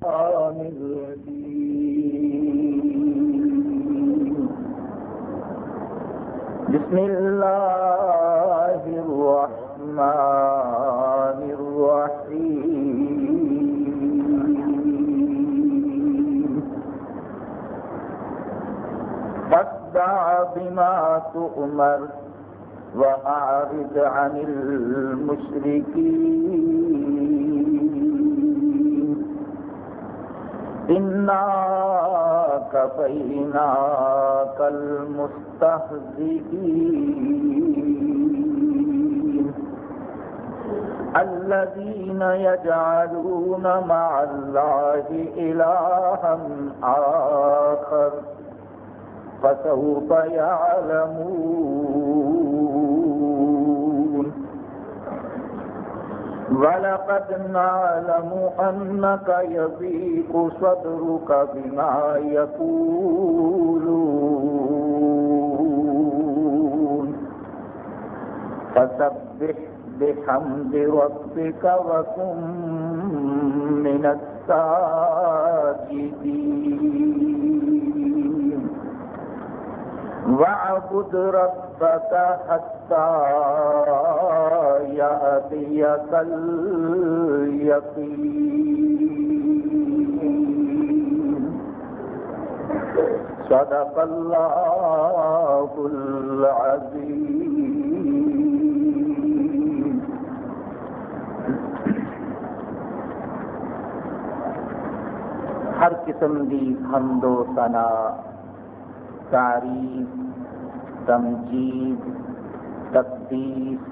الشيطان الرجيم. بسم الله الرحمن الرحيم. فاصدع بما تؤمر وأعرض عن المشركين. كفيناك المستهزئين الذين يجعلون مع الله إلها آخر فسوف يعلمون ولقد نعلم أنك يضيق صدرك بما يقولون. فسبح بحمد ربك وكن من الساجدين. واعبد ربك ربك حتى يأتيك اليقين صدق الله العظيم ہر قسم کی حمد و ثنا تعریف، تمجید، تقدیس۔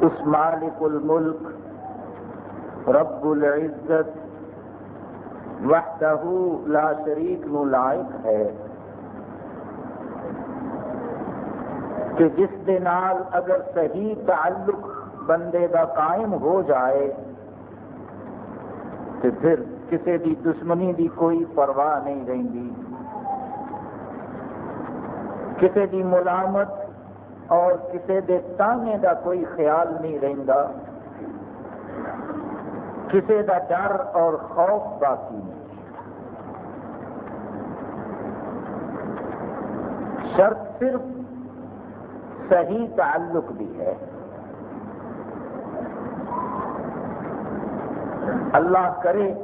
اس مالک الملک، رب العزت، وحدہ لا شریک نو لائق ہے۔ کہ جس دے نال اگر صحیح تعلق بندے کا قائم ہو جائے تو پھر کسی دی دشمنی دی کوئی پرواہ نہیں رہی کسی دی ملامت اور کسی دے تانے دا کوئی خیال نہیں رہتا کسی دا ڈر اور خوف باقی نہیں۔ شرط صرف صحیح تعلق بھی ہے۔ اللہ کرے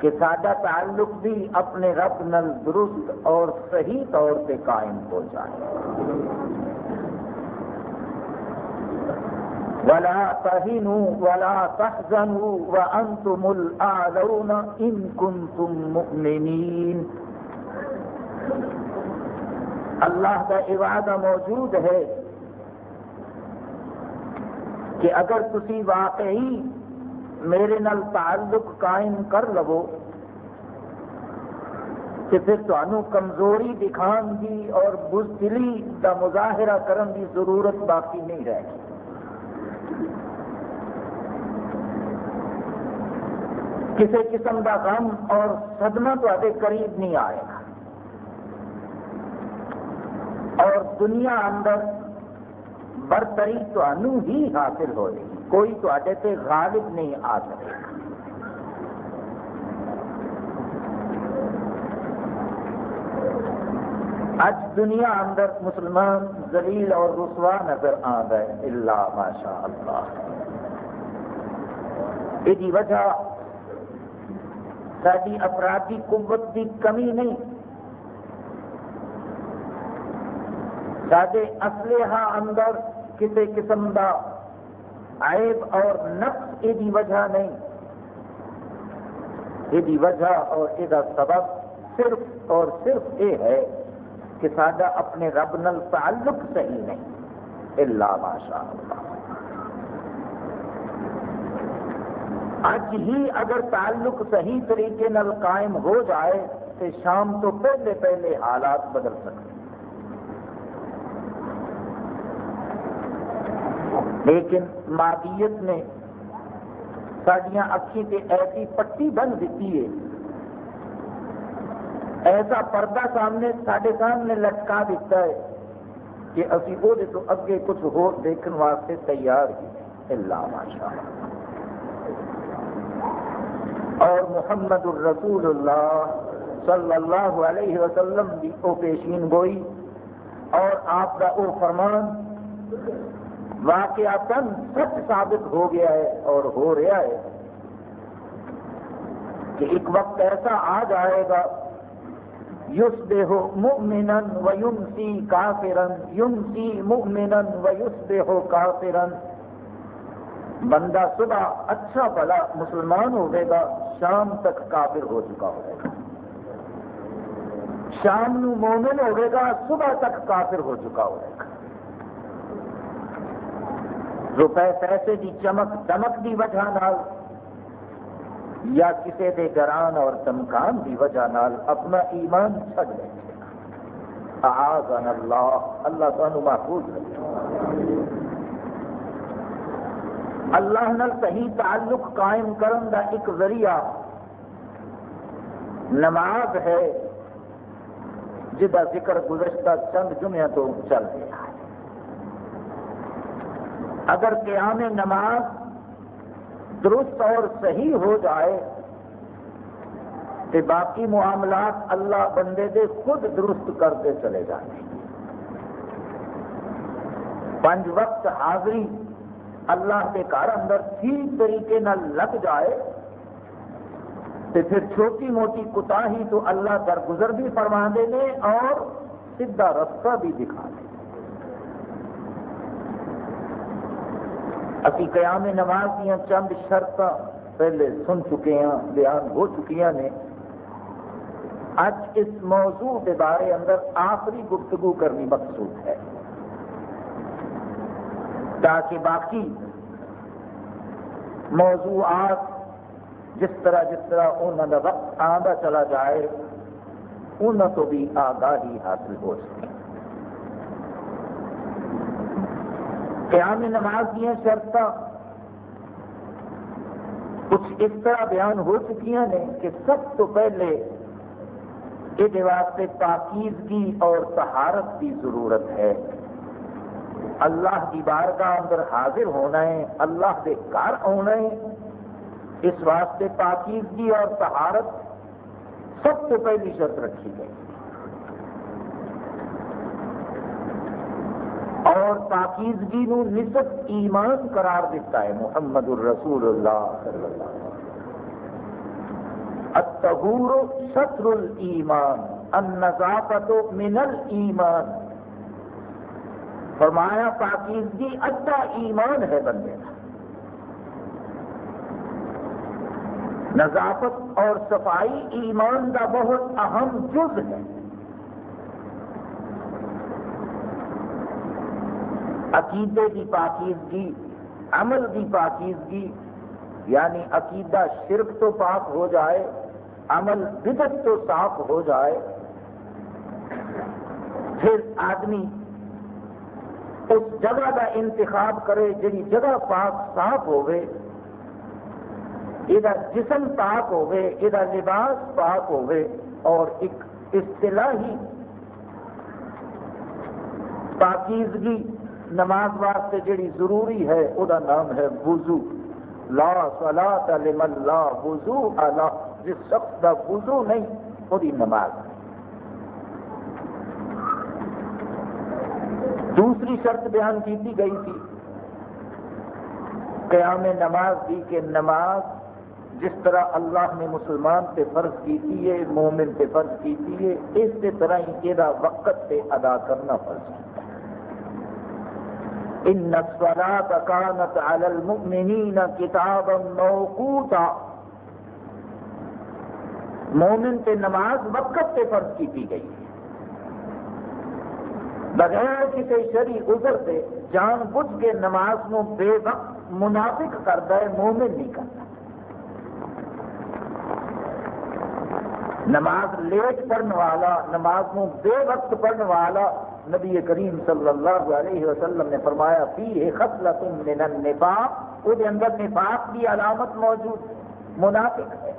کہ سارا تعلق بھی اپنے رب نل درست اور صحیح طور پہ قائم ہو جائے۔ ولا تهنوا ولا تحزنوا وانتم الاعلون ان كنتم مؤمنين۔ اللہ کا ارادہ موجود ہے کہ اگر تسی واقعی میرے نال تعلق قائم کر لو تو پھر تمہیں کمزوری دکھان کی اور بزدلی کا مظاہرہ کرن کی ضرورت باقی نہیں رہے گی۔ کسی قسم کا غم اور صدمہ تے قریب نہیں آئے گا۔ اور دنیا اندر برتری تمہوں ہی حاصل ہو جائے گی کوئی تے پہ غالب نہیں آ سکے۔ گا اج دنیا اندر مسلمان ذلیل اور رسوا نظر آ گئے۔ اللہ ماشاء اللہ۔ یہ وجہ ساری اپرادی قوت کی کمی نہیں۔ سارے اسلحہ ہاں اندر کسی قسم کا عیب اور نقص یہ وجہ نہیں۔ یہ وجہ اور یہ سبب صرف اور صرف یہ ہے کہ سارا اپنے رب نل تعلق صحیح نہیں۔ اللہ ماشاء اللہ۔ اج ہی اگر تعلق صحیح طریقے نل قائم ہو جائے، تو شام تو پہلے پہلے حالات بدل سکتے۔ لیکن مادیت نے سڈیا اکھی سے ایسی پٹی بن دیتی ہے۔ ایسا پردہ سامنے سارے سامنے لٹکا دیتا ہے کہ ابھی وہ تو اگے کچھ ہو دیکھنے واسطے تیار ہی اللہ ماشاء اور محمد الرسول اللہ صلی اللہ علیہ وسلم کی وہ پیشین گوئی اور آپ کا وہ فرمان واقعہ سچ ثابت ہو گیا ہے اور ہو رہا ہے کہ ایک وقت ایسا آ جائے گا یس بے ہو ممن و یم سی کافرن یم سی ممن و یس بے ہو کافرن بندہ صبح اچھا بھلا مسلمان ہوئے گا، شام تک کافر ہو چکا ہوئے گا۔ شام نو مومن ہوئے گا، صبح تک کافر ہو چکا ہوئے گا۔ روپے پیسے کی چمک، دمک کی وجہ نال یا کسی کے گران اور تمکان کی وجہ نال اپنا ایمان چھڑ بیٹھے آزان اللہ۔ اللہ تعالی محفوظ رکھے۔ اللہ نال صحیح تعلق قائم کرن دا ایک ذریعہ نماز ہے جہاں ذکر گزشتہ چند جمعہ تو چل رہا ہے۔ اگر قیام نماز درست اور صحیح ہو جائے، تو باقی معاملات اللہ بندے دے خود درست کرتے چلے جائیں پنج وقت حاضری اللہ کے گھر اندر ٹھیک طریقے نہ لگ جائے، تو پھر چھوٹی موٹی کتا ہی تو اللہ درگزر بھی فرما دے اور سیدھا رستہ بھی دکھا دے ابھی قیام نماز دیا چند شرط پہلے سن چکے ہیں، بیان ہو چکی نے۔ اج اس موضوع کے بارے اندر آخری گفتگو کرنی مقصود ہے۔ تاکہ باقی موضوعات جس طرح جس طرح انہوں کا وقت آدھا چلا جائے، انہوں تو بھی آگاہی حاصل ہو سکے۔ قیام نماز دیا شرط کچھ اس طرح بیان ہو چکی ہیں کہ سب تو پہلے یہ واسطے پاکیزگی اور تہارت کی ضرورت ہے۔ اللہ کی بارگاہ اندر حاضر ہونا ہے، اللہ کے گھر آنا ہے۔ اس واسطے پاکیزگی اور تہارت سب تو پہلی شرط رکھی گئی۔ اور پاکیزگی نو نسبت ایمان قرار دیتا ہے، محمد الرسول اللہ صلی اللہ علیہ وسلم۔ التہور شطر الایمان، النظافت من الایمان۔ فرمایا، پاکیزگی اچھا ایمان ہے بندے کا۔ نظافت اور صفائی ایمان کا بہت اہم جز ہے۔ عقیدے کی پاکیزگی، عمل کی پاکیزگی یعنی عقیدہ شرک تو پاک ہو جائے، عمل بدت تو صاف ہو جائے، پھر آدمی اس جگہ کا انتخاب کرے جی جگہ پاک صاف ہوئے یہ جسم پاک ہوئے یہ لباس پاک ہوئے اور ایک اصطلاحی پاکیزگی نماز واسطے جڑی ضروری ہے وہ نام ہے وضو۔ لا صلاة لمن لا وضو الا جس شخص کا وضو نہیں وہ نماز۔ دوسری شرط بیان کی گئی تھی۔ قیام نماز دی کہ نماز جس طرح اللہ نے مسلمان پہ فرض کی ہے، مومن پہ فرض کی ہے اس طرح ہی یہ وقت پہ ادا کرنا فرض کی ان الصلاة كانت على المؤمنين كتابا موقوتا۔ مومن تے نماز وقت تے فرض کی گئی۔ بغیر کسی شری عذر سے جان بوجھ کے نماز نو بے وقت منافق کرتا ہے، مومن نہیں کرتا۔ نماز لیٹ پڑھنے والا، نماز نو بے وقت پڑھنے والا نبی کریم صلی اللہ علیہ وسلم نے فرمایا فی خصلت من النفاق. وہ اندر نفاق کی علامت موجود منافق ہے۔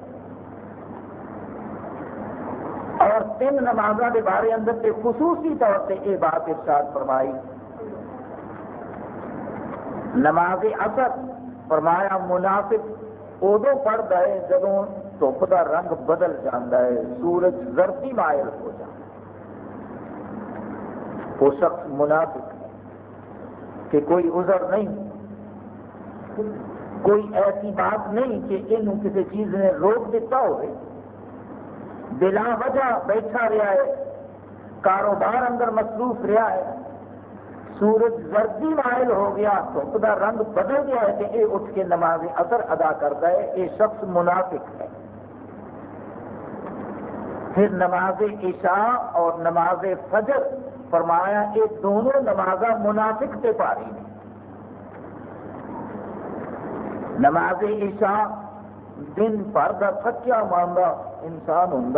اور تین نمازوں کے بارے اندر سے خصوصی طور سے یہ بات ارشاد فرمائی۔ نماز اثر فرمایا، منافق ادو پڑھتا ہے جب دھوپ کا رنگ بدل جاتا ہے، سورج زردی مائل ہو جاتا ہے۔ وہ شخص منافق کہ کوئی عذر نہیں، کوئی ایسی بات نہیں کہ یہ کسی چیز نے روک دیتا ہوئے۔ بلا وجہ بیٹھا رہا ہے، کاروبار اندر مصروف رہا ہے۔ سورج زردی مائل ہو گیا دھوپ کا رنگ بدل گیا ہے کہ یہ اٹھ کے نماز اثر ادا کرتا ہے یہ شخص منافق ہے۔ پھر نماز عشاء اور نماز فجر فرمایا یہ دونوں نماز منافق سے پاری نے نماز عشاء دن بھر کا تھکیا مانگا انسان ہوں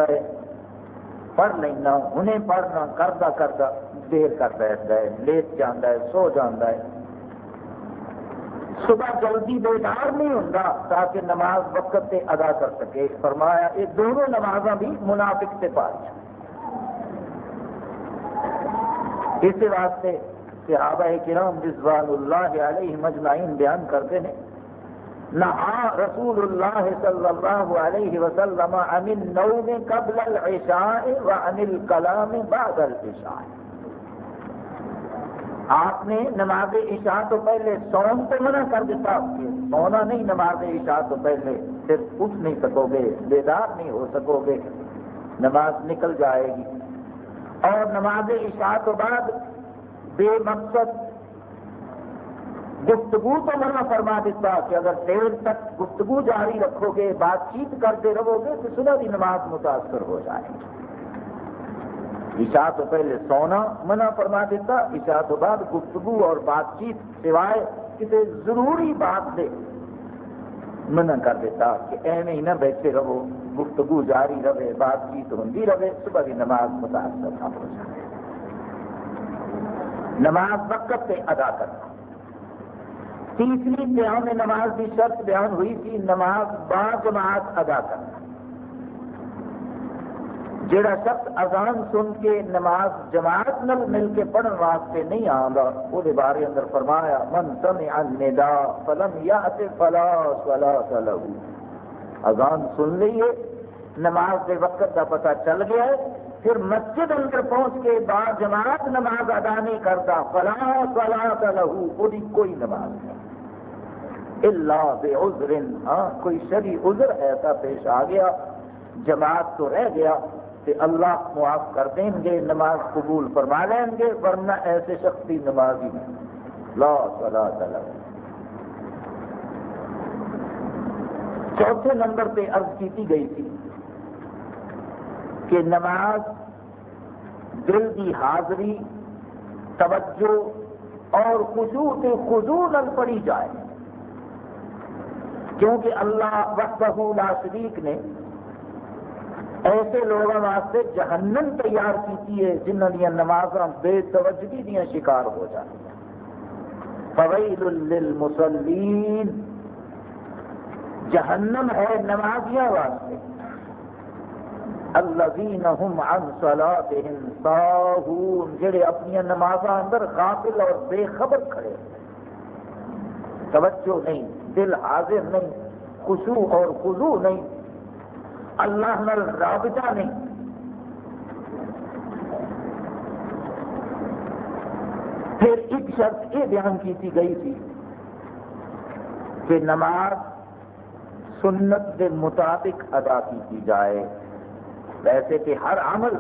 پڑھ لینا، انہیں پڑھنا کرتا کرتا دیر کر بیٹھتا ہے، لیٹ جانا ہے، سو جانا ہے۔ صبح جلدی بیدار نہیں ہوں تاکہ نماز وقت سے ادا کر سکے۔ فرمایا یہ دونوں نماز بھی منافق سے پاس اس واسطے صحابہ کرام رضوان اللہ علیہ مجمعین بیان کرتے ہیں، نہا رسول اللہ صلی اللہ علیہ وسلم عن النوم قبل العشاء وعن الکلام بعد العشاء۔ آپ نے نماز عشاء تو پہلے سون تو منع کر دیتا کہ سونا نہیں نماز عشاء تو پہلے پھر اٹھ نہیں سکو گے، بیدار نہیں ہو سکو گے، نماز نکل جائے گی۔ اور نماز عشاء تو بعد بے مقصد گفتگو تو منع فرما دیتا کہ اگر دیر تک گفتگو جاری رکھو گے، بات چیت کرتے رہو گے تو صبح کی نماز متاثر ہو جائے۔ گی عشاء تو پہلے سونا منع فرما دیتا، عشاء تو بعد گفتگو اور بات چیت سوائے کسی ضروری بات دے۔ منع کر دیتا کہ ایویں ہی نہ بیٹھے رہو، گفتگو جاری رہے بات چیت ہوتی رہے، صبح کی نماز متاثر نہ ہو جائے۔ نماز وقت پہ ادا کرنا۔ تیسری، بیان نماز کی شرط بیان ہوئی تھی، نماز با جماعت ادا کرنا۔ جڑا شخص اذان سن کے نماز جماعت نل مل کے پڑھن واسطے نہیں آتا وہ بارے اندر فرمایا، من سمع الندا فلم یات فلا صلاۃ له. اذان سن لیے نماز کے وقت کا پتہ چل گیا ہے، پھر مسجد اندر پہنچ کے با جماعت نماز ادا نہیں کرتا، فلا صلاۃ له وہ کوئی نماز نہیں۔ اللہ بے عذر ہاں کوئی شری عذر ایسا پیش آ گیا، جماعت تو رہ گیا کہ اللہ معاف کر دیں گے، نماز قبول فرما لیں گے، ورنہ ایسے شخص کی نماز ہی نہیں۔ لا صلاح تعالی چوتھے نمبر پہ عرض کی گئی تھی کہ نماز دل کی حاضری، توجہ اور خشوع خضو نل پڑی جائے۔ کیونکہ اللہ وقت لا شریک نے ایسے لوگوں واسطے جہنم تیار کی ہے جنہوں دیا نماز بے توجگی دیا شکار ہو جاتی فویل للمسلین جہنم ہے نمازیاں واسطے۔ الذین هم عن صلاتهم ساہون۔ جڑے اپنی نمازاں اندر غافل اور بے خبر کھڑے توجہ نہیں، دل حاضر نہیں خوشو اور خضو نہیں۔ اللہ رابطہ نہیں۔ پھر ایک شرط یہ بیان کی گئی تھی کہ نماز سنت کے مطابق ادا کی جائے۔ ویسے کہ ہر عمل،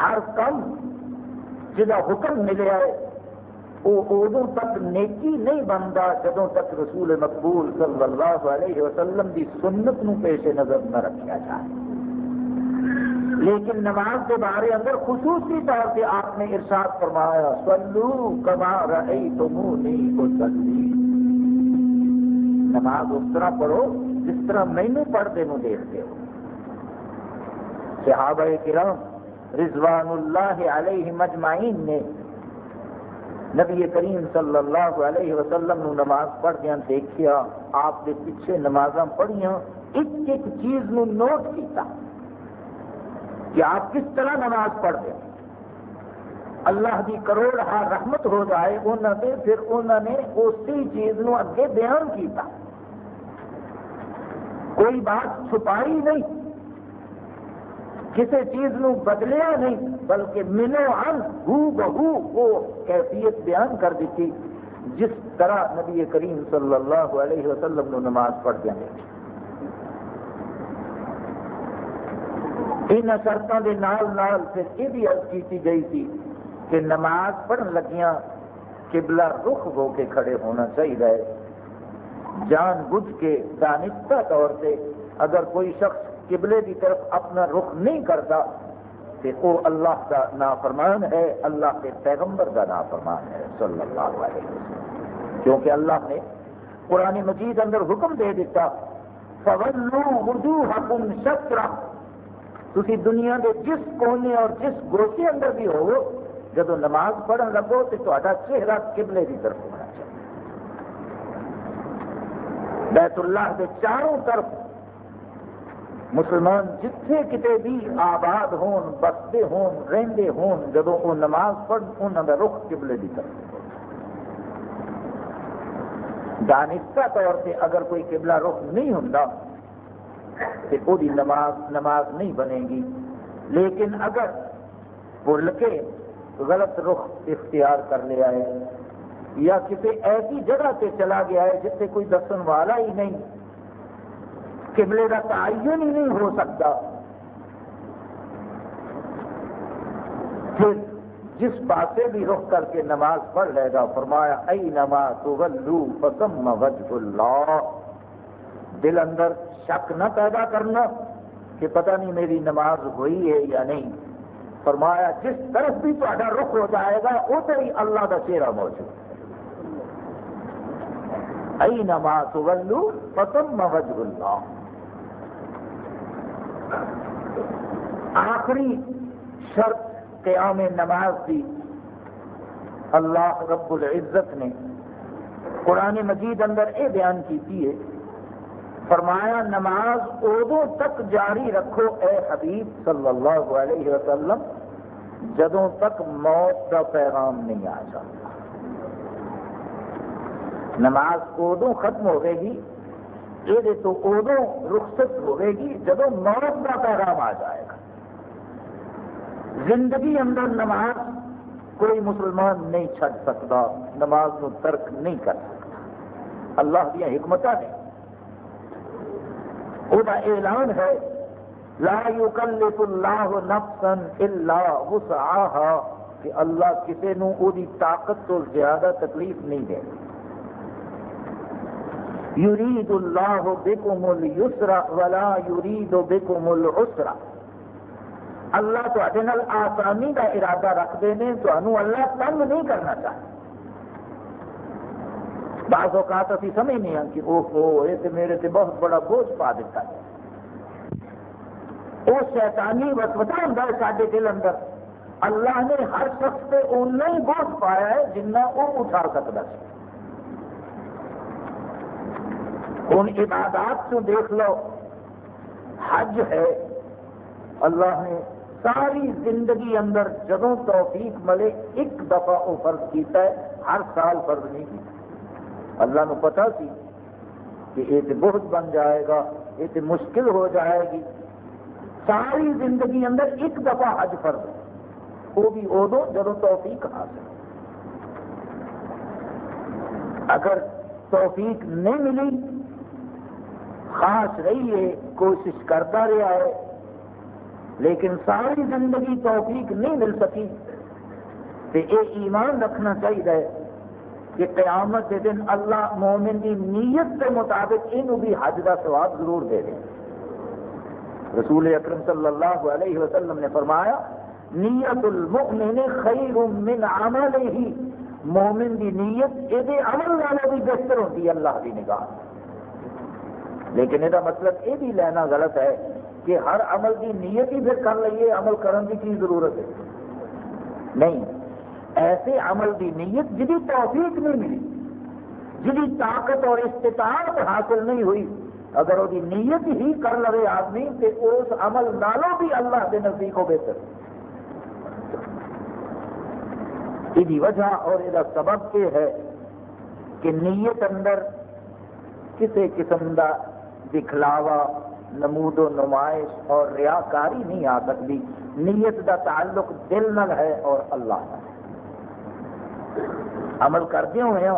ہر کم جہاں حکم ملے وہ ادو تک نیکی نہیں بنتا جدو تک رسول مقبول صلی اللہ علیہ وسلم کی سنت نو پیش نظر نہ رکھا جائے۔ لیکن نماز کے بارے اندر خصوصی طور سے آپ نے ارشاد فرمایا سلو کما رہی تم نہیں نماز اس طرح پڑھو جس طرح مینو پڑھتے نو دیکھتے ہو۔ صحابہ کرام رضوان اللہ علیہ مجمعین نے نبی کریم صلی اللہ علیہ وسلم نو نماز پڑھدیا دیکھیا، آپ کے پیچھے نماز پڑھیا ایک ایک چیز نو نوٹ کیتا کہ آپ کس طرح نماز پڑھتے ہیں۔ اللہ کی کروڑ ہار رحمت ہو جائے انہوں نے پھر انہوں نے اسی چیز نو اگے بیان کیتا۔ کوئی بات چھپائی نہیں۔ کسی چیز نو بدلیا نہیں، بلکہ منو ان ہو بہو وہ کیفیت بیان کر دیتی، جس طرح نبی کریم صلی اللہ علیہ وسلم نو نماز پڑھ دیں ان شرطوں کے نال نال پھر یہ بھی عرض کی گئی تھی کہ نماز پڑھن لگیاں قبلہ رخ ہو کے کھڑے ہونا چاہیے۔ جان بوجھ کے دانستہ طور سے اگر کوئی شخص قبلے کی طرف اپنا رخ نہیں کرتا تو وہ اللہ کا نافرمان ہے، اللہ کے پیغمبر کا نافرمان ہے صلی اللہ علیہ وسلم۔ کیونکہ اللہ نے قرآن مجید اندر حکم دے دیتا حکم شطر تھی دنیا کے جس کونے اور جس گوشے اندر بھی ہو جب نماز پڑھن لگو تو تا چہرہ قبلے کی طرف ہونا چاہیے۔ بیت اللہ کے چاروں طرف مسلمان جتھے کتے بھی آباد ہون، بستے ہون، رہندے ہون جدو وہ نماز پڑھ انہوں کا رخ قبلے کی طرف۔ دانستہ طور سے اگر کوئی قبلہ رخ نہیں ہوں تو وہ نماز نماز نہیں بنے گی۔ لیکن اگر بھول کے غلط رخ اختیار کر لیا ہے یا کسی ایسی جگہ سے چلا گیا ہے جس سے کوئی دسن والا ہی نہیں قبلے کا تعین ہی نہیں ہو سکتا۔ پھر جس پاسے بھی رخ کر کے نماز پڑھ لے گا، فرمایا ای نماز فسم وجہ اللہ۔ دل اندر شک نہ پیدا کرنا کہ پتہ نہیں میری نماز ہوئی ہے یا نہیں۔ فرمایا، جس طرف بھی تا رخ ہو جائے گا ادھر ہی اللہ کا چہرہ موجود۔ ای نماز فسم وجہ اللہ۔ آخری شرط قیام نماز دی۔ اللہ رب العزت نے قرآن مجید اندر یہ بیان کی ہے۔ فرمایا، نماز ادو تک جاری رکھو اے حبیب صلی اللہ علیہ وسلم، جدوں تک موت کا پیغام نہیں آ جاتا۔ نماز ادو ختم ہوئے گی یہ تو ادو رخصت ہوئے گی جب موت کا پیغام آ جائے گا۔ زندگی اندر نماز کوئی مسلمان نہیں چھڈ سکتا، نماز نو ترک نہیں کر سکتا۔ اللہ دیا حکمت نے۔ وہ اعلان ہے، لا یکلف اللہ نفسا الا وسعها کہ اللہ کسی نو او طاقت تو زیادہ تکلیف نہیں دے یرید اللہ بکم السر ولا یرید بکم العسر. اللہ تے آسانی کا ارادہ رکھتے ہیں تو اللہ تنگ نہیں کرنا چاہتے بعض اوقات ابھی سمجھنے ہیں کہ اوہ ہو یہ تو میرے سے بہت بڑا بوجھ پا دیتا ہے۔ وہ شیطانی وسوتا ہوں سارے دل اندر۔ اللہ نے ہر شخص سے اُن ہی بوجھ پایا ہے جنہ وہ اٹھا سکتا ہے۔ ہوں عبادات تو دیکھ لو۔ حج ہے۔ اللہ نے ساری زندگی اندر جدوں توفیق ملے، ایک دفعہ وہ فرض کیتا ہے، ہر سال فرض نہیں کیتا۔ اللہ نو پتا سی کہ یہ تو بہت بن جائے گا، یہ تو مشکل ہو جائے گی۔ ساری زندگی اندر ایک دفعہ حج فرض وہ بھی ادو جدو توفیق حاصل اگر توفیق نہیں ملی خاص رہی ہے، کوشش کرتا رہا ہے، لیکن ساری زندگی توفیق نہیں مل سکی۔ تو یہ ایمان رکھنا چاہیے کہ قیامت کے دن اللہ مومن کی نیت کے مطابق یہ بھی حج کا سواب ضرور دے دے۔ رسول اکرم صلی اللہ علیہ وسلم نے فرمایا، نیت المؤمن خیر من عمل ہی مومن کی نیت یہ عمل والے بھی بہتر ہوتی ہے، اللہ کی نگاہ۔ لیکن یہ مطلب یہ بھی لینا غلط ہے کہ ہر عمل کی نیت ہی پھر کر لیے، عمل کرنے کی ضرورت ہے؟ نہیں۔ ایسے عمل کی نیت جی توفیق نہیں ملی جی طاقت اور استطاعت حاصل نہیں ہوئی، اگر وہ نیت ہی کر لے آدمی، تو اس عمل نالوں بھی اللہ کے نزدیک ہو بہتر۔ یہ وجہ اور یہ سبب یہ ہے کہ نیت اندر کسی قسم کا دکھلاوا، نمود و نمائش اور ریاکاری نہیں آ سکتی۔ نیت دا تعلق دل نل ہے اور اللہ عمل کردے ہوئے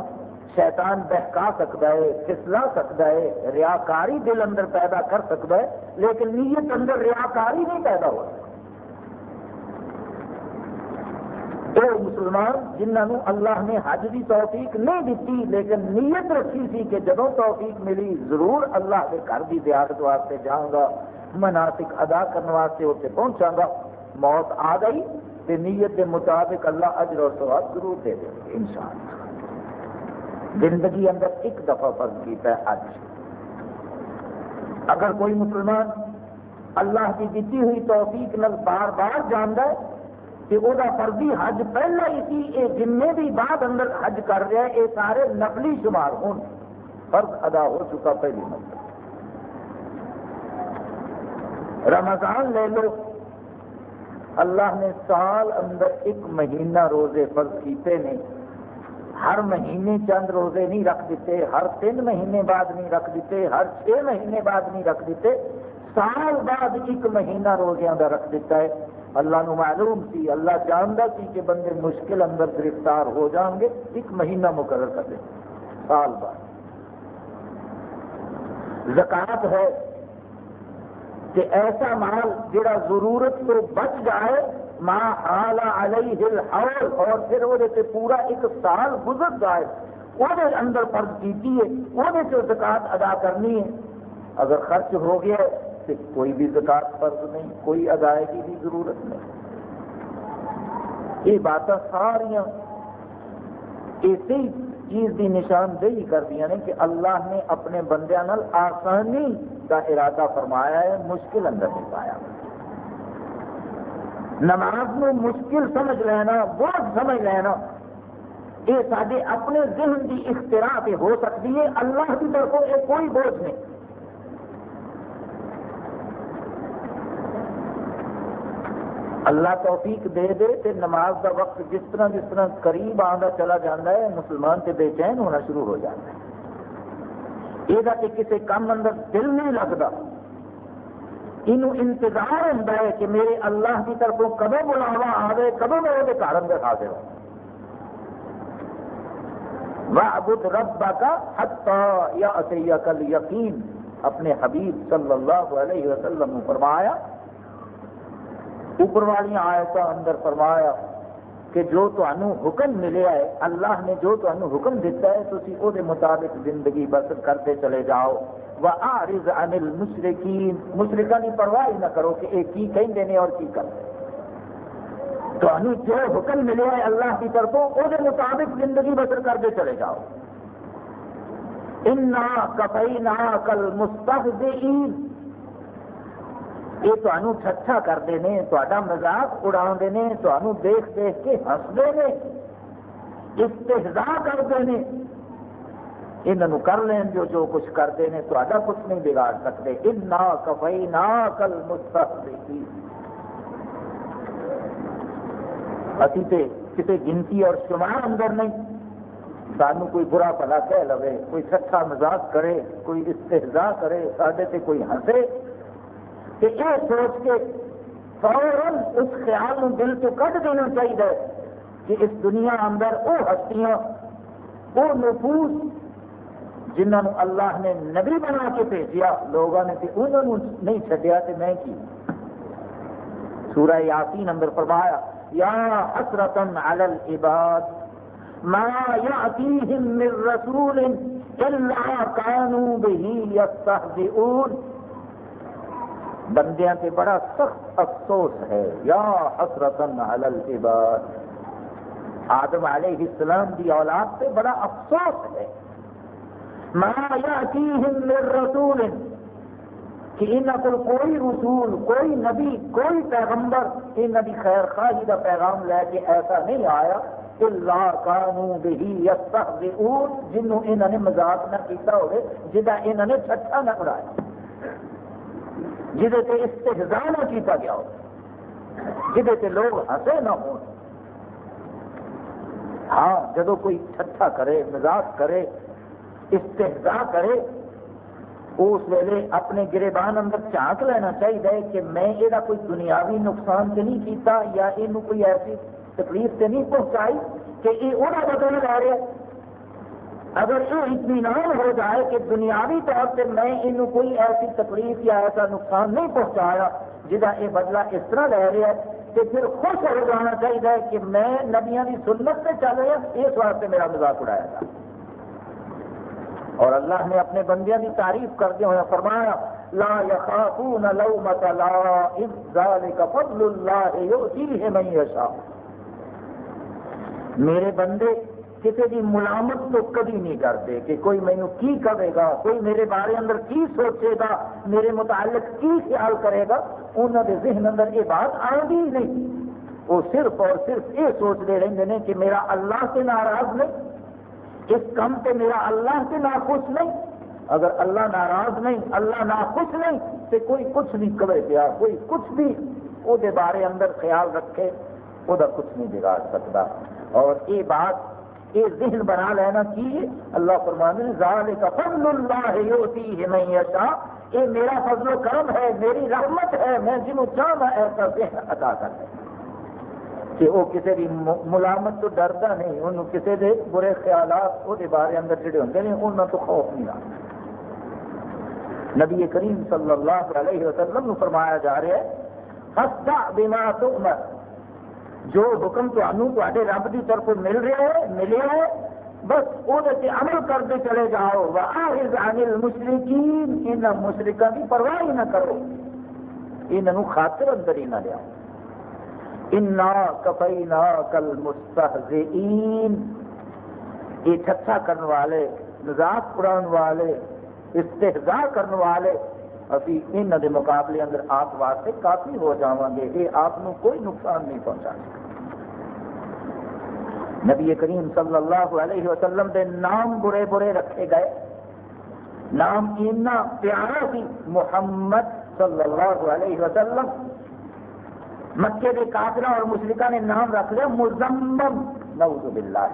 شیطان بہکا سکتا ہے، پھسلا سکتا ہے، ریاکاری دل اندر پیدا کر سکتا ہے، لیکن نیت اندر ریاکاری نہیں پیدا ہو سکتی وہ مسلمان، جنہوں اللہ نے حج کی توفیق نہیں دیتی، لیکن نیت رکھی سی کہ جب توفیق ملی، ضرور اللہ کے گھر کی زیارت واسطے جاؤں گا مناسک ادا کرنے واسطے اتنے پہنچا گا موت آ گئی تو نیت کے مطابق اللہ اجر اور سواب ضرور دے دے گا انسان زندگی اندر ایک دفعہ فرض کیتا ہے حج۔ اگر کوئی مسلمان اللہ کی دیتی ہوئی توفیق نل بار بار جانا ہے کہ وہ فرضی حج پہلا ہی سی یہ جن بھی بعد اندر حج کر رہا ہے یہ سارے نقلی شمار ہوں فرض ادا ہو چکا پہلی مطلب رمضان لے لو۔ اللہ نے سال اندر ایک مہینہ روزے فرض کیتے نے۔ ہر مہینے چند روزے نہیں رکھ دیتے، ہر تین مہینے بعد نہیں رکھ دیتے، ہر چھ مہینے بعد نہیں رکھ دیتے۔ سال بعد ایک مہینہ روزیاں کا رکھ دیتا ہے۔ اللہ نو معلوم سی، اللہ جانتا سی کہ بندے مشکل اندر گرفتار ہو جان گے، ایک مہینہ مقرر کر دیں سال بعد۔ زکات ہے کہ ایسا مال جڑا ضرورت تو بچ جائے ماں آلہ علیہ الحول، اور پھر وہ پورا ایک سال گزر جائے، وہ اندر فرض کی ہے، وہ زکات ادا کرنی ہے، اگر خرچ ہو گیا سے کوئی بھی زکات فرض نہیں، کوئی ادائیگی کی ضرورت نہیں۔ یہ باتیں ساریا اسی چیز کی نشاندہی کر دیا نے کہ اللہ نے اپنے بندیاں نال آسانی کا ارادہ فرمایا ہے، مشکل اندر نہیں پایا۔ نماز میں مشکل سمجھ لینا بوجھ سمجھ لینا، یہ سارے اپنے ذہن کی اختراع پہ ہو سکتی ہے۔ اللہ کی طرف یہ کوئی بوجھ نہیں۔ اللہ توفیق دے دے تے نماز دا وقت جس طرح جس طرح قریب آتا چلا جاتا ہے، مسلمان تے بے چین ہونا شروع ہو جاتا ہے۔ یہ کسی کام اندر دل نہیں لگتا یہ انتظار ہوتا ہے کہ میرے اللہ کی طرف کدو بلاوا آئے کدو میں وہ گھر اندر حاضر ہوں۔ وعبد رب کا حتی یا اپنے حبیب صلی اللہ علیہ وسلم فرمایا اوپر والی آیت اندر فرمایا کہ جو تمہیں حکم ملیا ہے اللہ نے جو تمہیں حکم دیتا ہے تھی وہ مطابق زندگی بسر کرتے چلے جاؤ۔ وہ وَآرِزْ عَنِ الْمُشْرِكِينَ۔ مشرقہ کی پرواہ ہی نہ کرو کہ یہ کی کہیں نے اور کی کرتے تمہیں جو حکم ملے ہے اللہ کی طرفوں وہ مطابق زندگی بسر کرتے چلے جاؤ۔ انا کفینا کل مستحدین یہ تمہیں ٹھٹھا کرتے ہیں تا مزاق اڑا تمہیں دیکھ دیکھ کے ہستے ہیں استحزا کرتے ہیں انہوں کر لین جو جو کچھ کرتے ہیں تا کچھ نہیں بگاڑ سکتے انا کفئی نا کل مستقبل ابھی تو کسی گنتی اور شمار اندر نہیں سانو کوئی برا پلا کہہ لو کوئی ٹھٹھا مزاق کرے کوئی استحزا کرے سارے کوئی ہنسے کہ یہ سوچ کے فوراً اس خیال دل تو کٹ دینا چاہیے کہ اس دنیا اندر وہ ہستیاں، وہ نفوس جنہوں نے اللہ نے نبی بنا کے بھیجیا لوگوں نے انہوں نے نہیں چڈیا تو میں کی؟ سورہ یاسین اندر فرمایا، یا حسرتن علی العباد، ما یاتیہم من رسول الا کانوا به یستهزئون بندیاں سے بڑا سخت افسوس ہے۔ یا حسرتن علی العباد۔ آدم علیہ السلام کی اولاد سے بڑا افسوس ہے۔ ما یاتیہم من رسول، کہ انہوں کو کوئی رسول، کوئی نبی، کوئی پیغمبر انہوں کی خیر خواہی کا پیغام لے کے ایسا نہیں آیا۔ اللہ کانو بہی یستہزئون، جنہوں انہوں نے مذاق نہ کیتا ہوئے جنہاں انہوں نے چھٹا نہ اڑایا۔ جہد استحزا نہ کیتا گیا ہو جہد لوگ ہسے نہ ہو ہاں جدو کوئی ٹھٹھا کرے مزاق کرے استحزا کرے، اس ویلے اپنے گربان اندر جھانک لینا چاہیے کہ میں یہ کوئی دنیاوی نقصان تو نہیں کیتا یا یہ کوئی ایسی تکلیف سے نہیں پہنچائی کہ یہ وہ بدل لے رہا اگر یہ اطمینان ہو جائے کہ دنیاوی طور سے میں یہ کوئی ایسی تکلیف یا ایسا نقصان نہیں پہنچایا جہاں یہ بدلہ اس طرح لے رہا ہے تو پھر خوش ہو جانا چاہیے کہ میں نبیاں کی سنت سے چل رہا اس واسطے میرا مزاق اڑایا تھا اور اللہ نے اپنے بندیاں کی تعریف کرتے ہوئے فرمایا، لا يخافون لومت لائم ذلك فضل اللہ یؤتیہ من یشاء۔ میرے بندے کسی کی ملامت تو کبھی نہیں کرتے کہ کوئی مینو کی کرے گا، کوئی میرے بارے اندر کی سوچے گا، میرے متعلق کی خیال کرے گا انہوں کے ذہن اندر یہ بات آئے گی نہیں۔ وہ صرف اور صرف یہ سوچتے رہتے ہیں کہ میرا اللہ سے ناراض نہیں، اس کم سے میرا اللہ سے ناخوش نہیں۔ اگر اللہ ناراض نہیں، اللہ ناخوش نہیں تو کوئی کچھ نہیں کرے پیا کوئی کچھ بھی وہ بارے اندر خیال رکھے وہ کچھ نہیں بگاڑ سکتا اور یہ بات یہ ذہن بنا لینا کی اللہ فرمان ذالک فضل اللہ یوتی من یشاء۔ یہ میرا فضل و کرم ہے، میری رحمت ہے، میں جنہوں چاہنا ایسا ذہن عطا کر کہ وہ کسی بھی ملامت تو ڈرتا نہیں انہوں کسی دے برے خیالات وہ بارے اندر جڑے ہوتے ہیں انہوں تو خوف نہیں آتا۔ نبی کریم صلی اللہ علیہ وسلم فرمایا جا رہا ہے ہستا بما تؤمر۔ جو حکم تے رب کی طرف مل رہا ہے ملے ہے بس وہ عمل کرتے چلے جاؤ۔ مشرقین ان مشرقوں کی پرواہ ہی نہ کرو۔ انہوں خاطر اندر ہی نہ لیا انا کفینا کل مستحزئین یہ چھچا کرنے والے مزاق اڑان والے استحزا کرنے والے ابھی ان دے مقابلے اندر آپ واسطے کافی ہو جاواں گے یہ آپ کو کوئی نقصان نہیں پہنچا سکتا۔ نبی کریم صلی اللہ علیہ وسلم دے نام برے برے رکھے گئے۔ نام اتنا پیارا سی، محمد صلی اللہ علیہ وسلم۔ مکے کے کافرہ اور مشرقہ نے نام رکھ لیا مزمم، نعوذ باللہ۔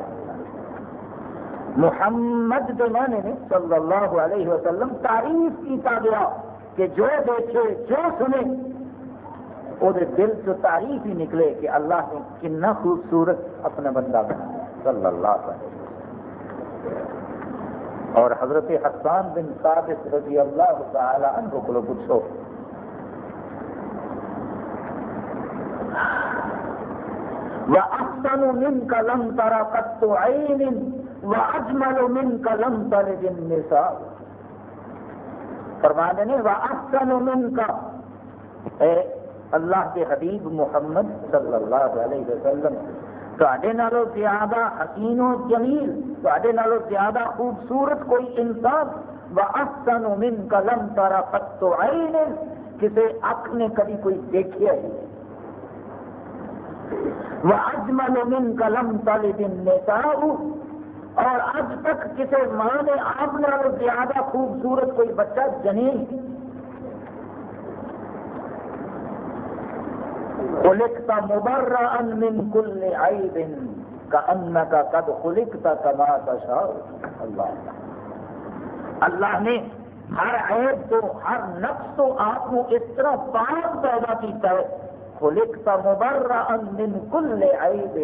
محمد جو معنی نے صلی اللہ علیہ وسلم تعریف کیتا گیا۔ کہ جو دیکھے، جو سنے وہ دل سے تعریف ہی نکلے کہ اللہ نے کنا خوبصورت اپنا بندہ بنا صلی اللہ علیہ وسلم۔ اور حضرت حسان بن ثابت رضی اللہ تعالی عنہ کو پوچھو۔ وَأَحْسَنُ مِنْكَ لَمْ تَرَ قَطُّ عَيْنٍ وَأَجْمَلُ مِنْكَ لَمْ تَلِدِ النِّسَاءُ۔ فرما دینے وَأَحْسَنُ مِنْكَ اے اللہ کے حبیب محمد صلی اللہ علیہ وسلم تے نالو زیادہ حسین و جمیل تے نالو زیادہ خوبصورت کوئی انسان وَأَحْسَنُ مِنْكَ لَمْ تَرَ قَطُّ عَيْنٍ کسے اک نے کبھی کوئی دیکھیا ہی نہیں. وَأَجْمَلُ مِنْكَ لَمْ تَلِدِ النِّسَاءُ. اور اج تک کسی ماں نے آپ زیادہ خوبصورت کوئی بچہ جنی خلقتا مبرا من کل عیب کا قد خلقتا کما تشاء. اللہ. اللہ نے ہر عیب تو، ہر نقص تو آپ کو اس طرح پاک پیدا کیتا ہے. خلقتا مبرا من کل عیب.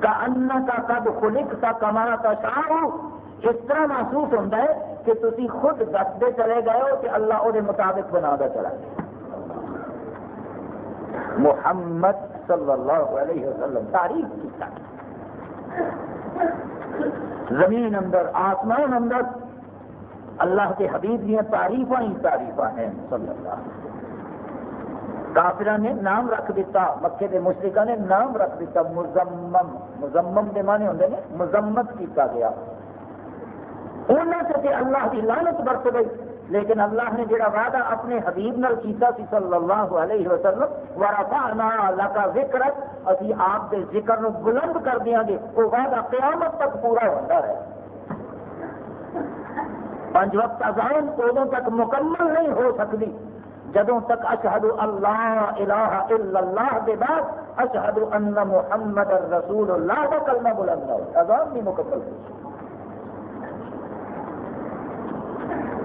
کا ان کا کد خلق کا کما کا شاہ اس طرح محسوس ہوتا ہے کہ تھی خود دستے چلے گئے ہو کہ اللہ وہ مطابق بنا دا چلا گیا. محمد صلی اللہ علیہ وسلم تعریف کیتا زمین اندر، آسمان اندر، اللہ کے حبیب دیا تعریف ہی تعریف ہیں صلی اللہ علیہ وسلم. کافر نے نام رکھ دیتا مکے کے مشرقہ نے نام رکھ دیتا مزمم مزمم کے معنی ہوں نے مزمت کیتا گیا۔ انہوں سے اللہ کی لانت برت گئی، لیکن اللہ نے جڑا وعدہ اپنے حبیب نال کیتا سی صلی اللہ علیہ وسلم، ورفعنا لك ذکرک اسی آپ کے ذکر نو بلند کر دیاں گے، وہ وعدہ قیامت تک پورا ہوتا ہے پنج وقت اذان ادو تک مکمل نہیں ہو سکتی۔ جدوں تک اشہد اللہ الہ الا اللہ کے بعد اشہد ان محمد رسول اللہ کا کلمہ بلند ہو۔ اذان بھی مکمل ہو۔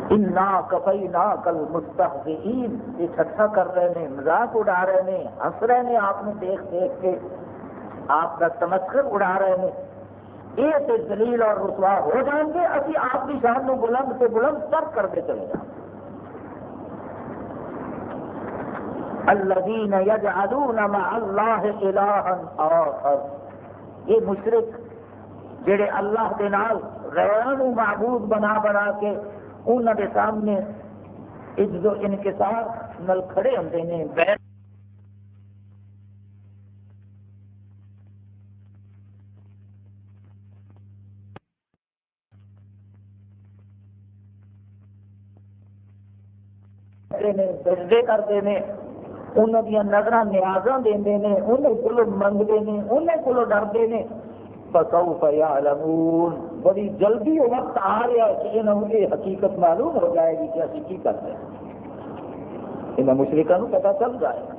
انا کفئی نا کل مستحزین یہ ٹھٹھا کر رہے ہیں، مذاق اڑا رہے ہیں، ہنس رہے ہیں آپ نے دیکھ دیکھ کے۔ آپ کا تمسکر اڑا رہے ہیں۔ یہ تو دلیل اور رسوا ہو جائیں گے ابھی آپ کی شان کو بلند سے بلند سب کرتے چلے جائیں الذین یجعلون مع اللہ الہا آخر یہ مشرک جڑے اللہ کے نال غیران معبود بنا بنا کے انہوں کے سامنے عزت و انکسار نل کھڑے ہوتے ہیں بیٹھ سجدے کرتے ہیں انہوں دیا نظر نیازاں دے انہیں کو منگتے ہیں انہیں کو ڈرتے ہیں فسوف یعلمون بڑی جلدی وہ وقت آ رہا ہے کہ انہوں یہ حقیقت معلوم ہو جائے گی کہ اسی کی کرتے ہیں۔ انہیں مشرقوں پتا چل جائے۔ گا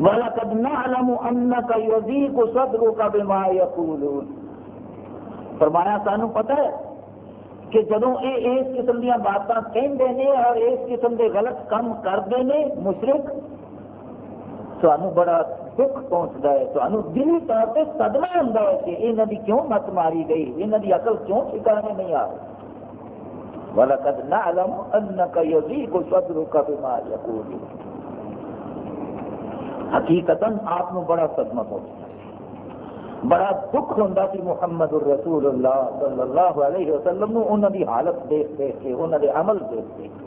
وَلَقَدْ نَعْلَمُ أَنَّكَ يُذِيقُ صَدْرُكَ بِمَا يَقُولُونَ۔ فرمایا سانو پتہ ہے کہ جدو یہ اس قسم دیا باتاں کہندے نے اور اس قسم دے غلط کام کرتے ہیں مشرق سانو بڑا دکھ پہنچتا ہے تو دلی طور پہ صدمہ ہوں کہ یہاں کی کیوں مت ماری گئی؟ یہاں کی اقل کیوں ٹھکانے نہیں آ رہی؟ وَلَقَدْ نَعْلَمُ أَنَّكَ يَزِيقُ صَدْرُكَ بِمَا يَقُولُ حقیقتاً آپ کو بڑا صدمہ پہنچتا ہے۔ بڑا دکھ ہوتا کہ محمد الرسول اللہ صلی اللہ علیہ وسلم انہوں کی حالت دیکھ دیکھ کے انہوں کے عمل دیکھ دیکھ کے۔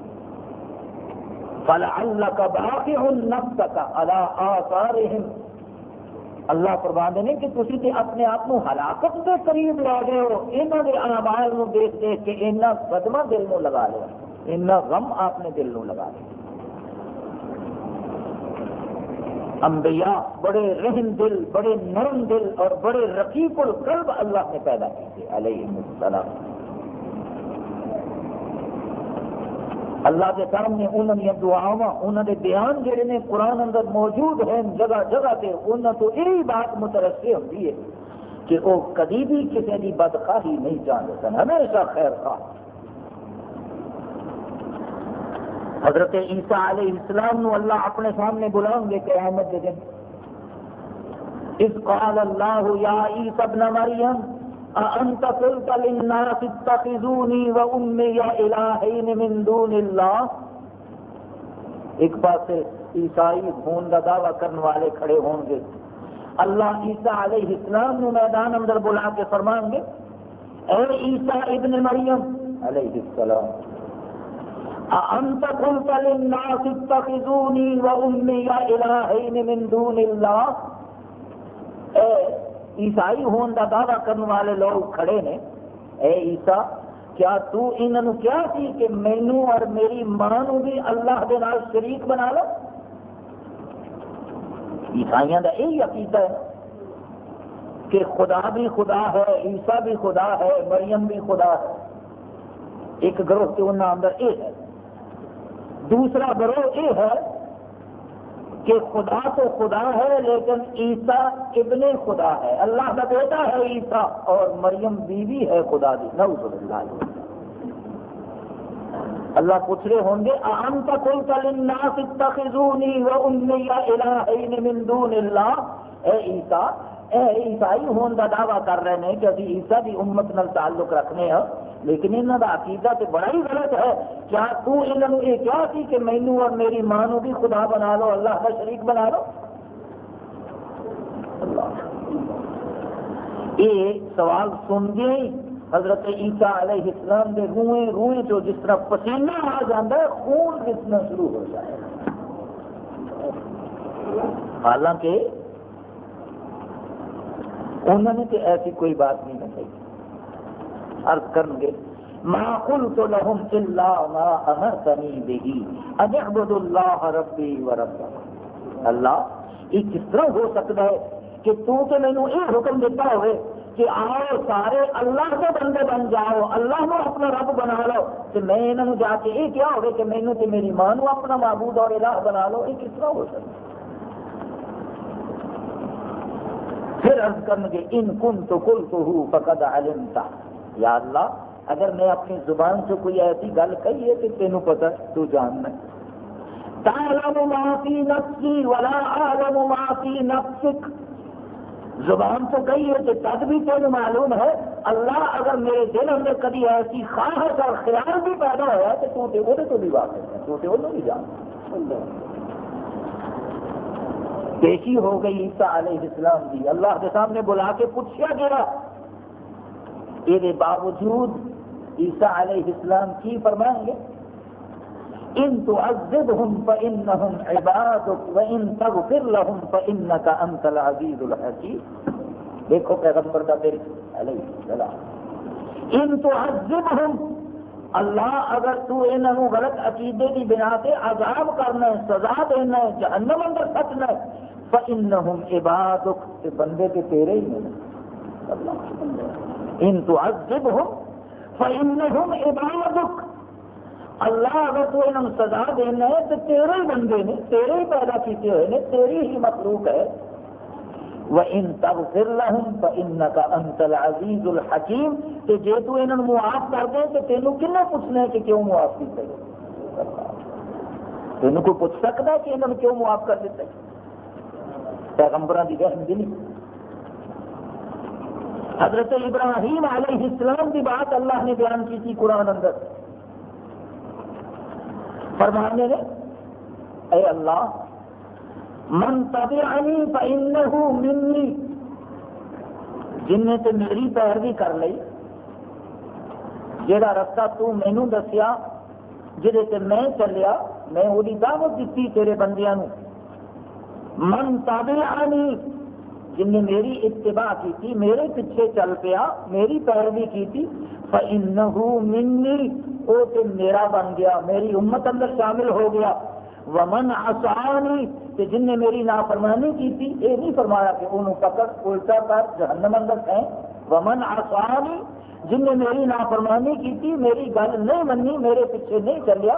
فَلَعَلَّكَ بَاقِعُ نَفْسَكَ عَلَىٰ آثَارِهِمْ۔ اللہ فرمانے نے کہ تسی تے اپنے آپ کو ہلاکت کے قریب لا گئے ہو۔ انہوں نے اعمال دیکھ دیکھ کے اتنا صدمہ دل نو لگا لیا۔ اتنا غم آپ نے دل نو لگا لیا۔ انبیاء، بڑے رحم دل، بڑے نرم دل اور بڑے رقیق القلب اللہ نے پیدا کیے علیہ السلام۔ اللہ کے سامنے انہوں نے دعاواں، انہوں نے بیان جڑے نے قرآن اندر موجود ہیں جگہ جگہ سے انہوں تو یہی بات مترسے ہوتی ہے کہ وہ کدی بھی کسی کی بدخواہی نہیں جانتے سن ہمیشہ خیر خواہ۔ حضرت عیسیٰ علیہ السلام نو اللہ اپنے سامنے بلاؤں گے قیامت کے دن۔ اس قال اللہ، یا عیسی ابن مریم انت قلت للناس اتخذوني وامي الهين من دون الله۔ ایک پاس عیسائی ہون کا دعویٰ کرنے والے کھڑے ہوں گے۔ اللہ عیسیٰ علیہ السلام نے میدان اندر بلا کے فرمائیں گے، اے عیسیٰ ابن مریم، علیہ السلام۔ انت قلت للناس اتخذوني وامي الهين من دون الله؟ اے عیسائی ہون کا دعوی کرنے والے لوگ کھڑے نے اے عیسا، کیا تو انہوں کیا سی کہ مینو اور میری ماں نو بھی اللہ دے نال شریک بنا لو؟ عیسائیوں کا یہی عقیدہ ہے کہ خدا بھی خدا ہے، عیسا بھی خدا ہے، مریم بھی خدا ہے۔ ایک گروہ کے انہوں اندر یہ ہے۔ دوسرا گروہ یہ ہے کہ خدا تو خدا ہے، لیکن عیسیٰ ابن خدا ہے۔ اللہ کا بیٹا ہے عیسیٰ اور مریم بیوی ہے خدا دی نعوذ باللہ۔ اللہ پوچھ رہے ہوں گے اہم تقلت للناس اتخذونی و امی الہین من دون اللہ اے عیسیٰ، اے عیسائی، ہون کا دعویٰ کر رہے ہیں کہ ابھی عیسیٰ کی امت نال تعلق رکھنے ہیں۔ لیکن انہوں کا عقیدہ تو بڑا ہی غلط ہے کیا تو انہوں یہ کیا سی کہ مینو اور میری ماں نو بھی خدا بنا لو، اللہ کا شریک بنا لو۔ یہ سوال سن گئے حضرت عیسیٰ علیہ السلام کے روئیں روئیں جو جس طرح پسینہ آ جاتا ہے، خون رسنا شروع ہو جائے۔ حالانکہ انہوں نے تو ایسی کوئی بات نہیں بتائی عرض کریں گے ما قلت لهم الا ما امرتني به ان اعبدوا الله ربي وربكم۔ اللہ، یہ کس طرح ہو سکتا ہے کہ تو کہ مینوں یہ حکم دیتا ہوئے کہ آؤ سارے اللہ کے بندے بن جاؤ، اللہ کو اپنا رب بنا لو۔ کہ میں انہوں جا کے یہ کیا ہوگا کہ مینوں تے میری ماں نو اپنا معبود اور الہ بنا لو، یہ کس طرح ہو سکتا ہے؟ پھر عرض کرنے ان کن تو کل تو ہوں فقد علمتا۔ یا اللہ، اگر میں اپنی زبان سے کوئی ایسی گل کہی ہے کہ تینوں پتا تو جاننا تعلم ما فی نفسی ولا اعلم ما فی نفسک۔ زبان تو کہی ہے کہ تب بھی تینوں معلوم ہے، اللہ اگر میرے دل اندر کبھی ایسی خواہش اور خیال بھی پیدا ہوا تو تو تے وہ تو بھی واقف ہے تو تے وہ بھی جانتا پیشی ہو گئی عیسیٰ علیہ السلام کی اللہ کے سامنے بلا کے پوچھا گیا یہ باوجود عیسیٰ علیہ السلام کی فرمائیں گے؟ ان تعذبهم فانهم عبادك وان تغفر لهم فانك انت العزيز الحكيم دیکھو پیغمبر کا دل علیہ السلام۔ ان تعذبهم اللہ اگر تو انہوں غلط عقیدے کی بنا سے عذاب کرنا ہے، سزا دینا ہے، جہنم اندر سچنا ہے فانهم عبادك بندے کے تیرے ہی نہیں اللہ کے بندے ان تعذبهم فإنهم عبادك. اللہ اگر تو انہوں سزا دینا ہے تو تیرے ہی بندے نے، تیرے ہی پیدا کیتے ہوئے نے، تیری ہی مخلوق ہے۔ وَإِن تَغْفِرْ لَهُمْ فَإِنَّكَ أَنْتَ الْعَزِيزُ الْحَكِيمُ۔ کہ جے تو انہوں معاف کر دے تو تینوں کنے پوچھنا ہے کہ کیوں معاف کیتے ہیں تینوں کو پوچھ سکتا ہے کہ انہوں کیوں معاف کر دیتے ہیں پیغمبران دی رحم دلی حضرت ابراہیم علیہ السلام کی بات اللہ نے بیان کی تھی قرآن اندر۔ فرمانے نے اے اللہ، من تبعنی فإنہو منی۔ جن نے تو میری پیروی کر لی جہاں رستہ تو مینو دسیا جہے میں چلیا، میں وہی دعوت دیتی تیرے بندیاں نو من تابعنی جن نے میری اتباع کی تھی، میرے پیچھے چل پیا، میری پیروی کی تھی، فَإِنَّهُ مِنِّي وہ تو میرا بن گیا، میری امت اندر شامل ہو گیا۔ ومن آسانی کہ جن نے میری نافرمانی کی تھی یہ نہیں فرمایا کہ انہوں پکڑ، الٹا کر، جہنم اندر ہے ومن آسانی جن نے میری نافرمانی کی تھی، میری گل نہیں منی، میرے پیچھے نہیں چلیا۔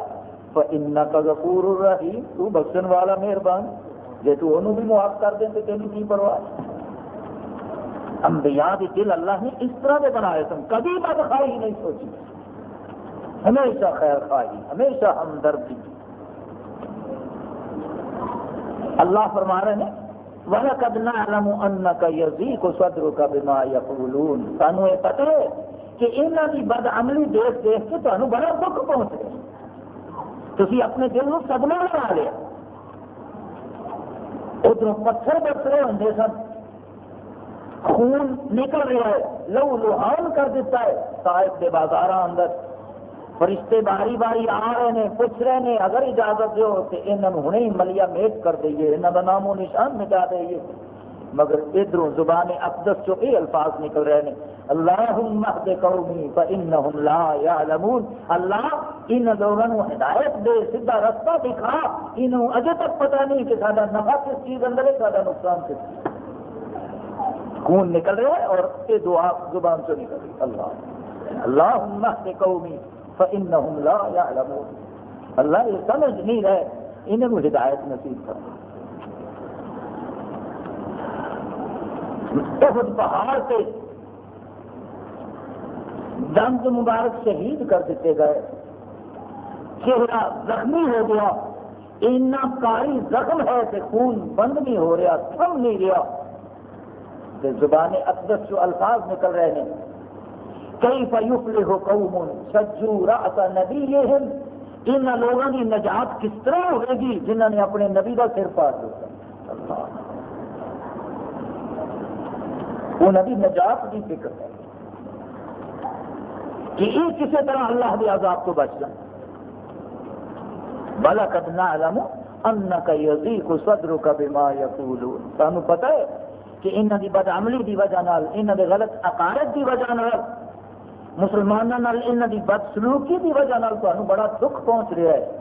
فَإِنَّكَ غَفُورُ الرَّحِيمُ تو بخشن والا مہربان۔ جی تو انہوں بھی معاف کر دیں تو تینوں کی پرواہ انبیاء کے دل اللہ نے اس طرح کے بنائے سن، کبھی بد خواہی نہیں سوچی۔ ہمیشہ خیر خواہی، ہمیشہ ہمدردی۔ اللہ فرما رہے ہیں، وَلَقَدْ نَعْلَمُ أَنَّكَ يَزِيكُ صَدْرُكَ بِمَا يَقُولُونَ۔ سانو یہ پتہ ہے کہ انہوں کی بد عملی دیکھ دیکھ کے تمہیں بڑا دکھ پہنچ رہے تھی اپنے دل کو صدمہ لگا لیا۔ ادھر پتھر بس ہوں سن۔ خون نکل رہا ہے۔ لو لوہان کر دیتا ہے۔ صاحب کے بازار اندر فرشتے باری باری آ رہے ہیں پوچھ رہے ہیں اگر اجازت دو تو یہاں ہوں ہی ملیا میٹ کر دئیے یہاں کا نام و نشان مٹا دئیے۔ مگر ادھر زبان اقدس جو یہ الفاظ نکل رہے ہیں، اللہم مہد قومی فانہم لا یعلمون۔ اللہ ان لوگوں ہدایت دے، سیدھا رستہ دکھا۔ انہوں اجے تک پتہ نہیں کہ سارا نفع کس چیز اندر ہے سارا نقصان کس چیز خون نکل رہا ہے اور یہ دعا زبان سے نکل رہی اللہ۔ اللہ قومی فإنهم لا يعلمون اللہ یہ سمجھ نہیں رہے، انہوں ہدایت نصیب کر بہت پہاڑ سے دند مبارک شہید کر دیتے گئے۔ چہرہ زخمی ہو گیا۔ اتنا کاری زخم ہے کہ خون بند نہیں ہو رہا، تھم نہیں رہا۔ زبان اقدس جو الفاظ نکل رہے ہیں۔ کئی فیوفل ہو قوم سجو رات نبی یہ ان لوگوں کی نجات کس طرح ہوئے گی جنہوں نے اپنے نبی کا سر پار دیا وہ نبی نجات کی فکر ہے کہ یہ کسی طرح اللہ کے عذاب کو بچ جائے۔ بلا قدنا علم ان کا یزیق صدر کا بما یقولون سانو پتہ ہے کہ انہوں کی بد عملی کی وجہ انہوں کے غلط عقائد کی وجہ نال مسلمانوں انہوں کی بد سلوکی کی وجہ تمہیں بڑا دکھ پہنچ رہا ہے۔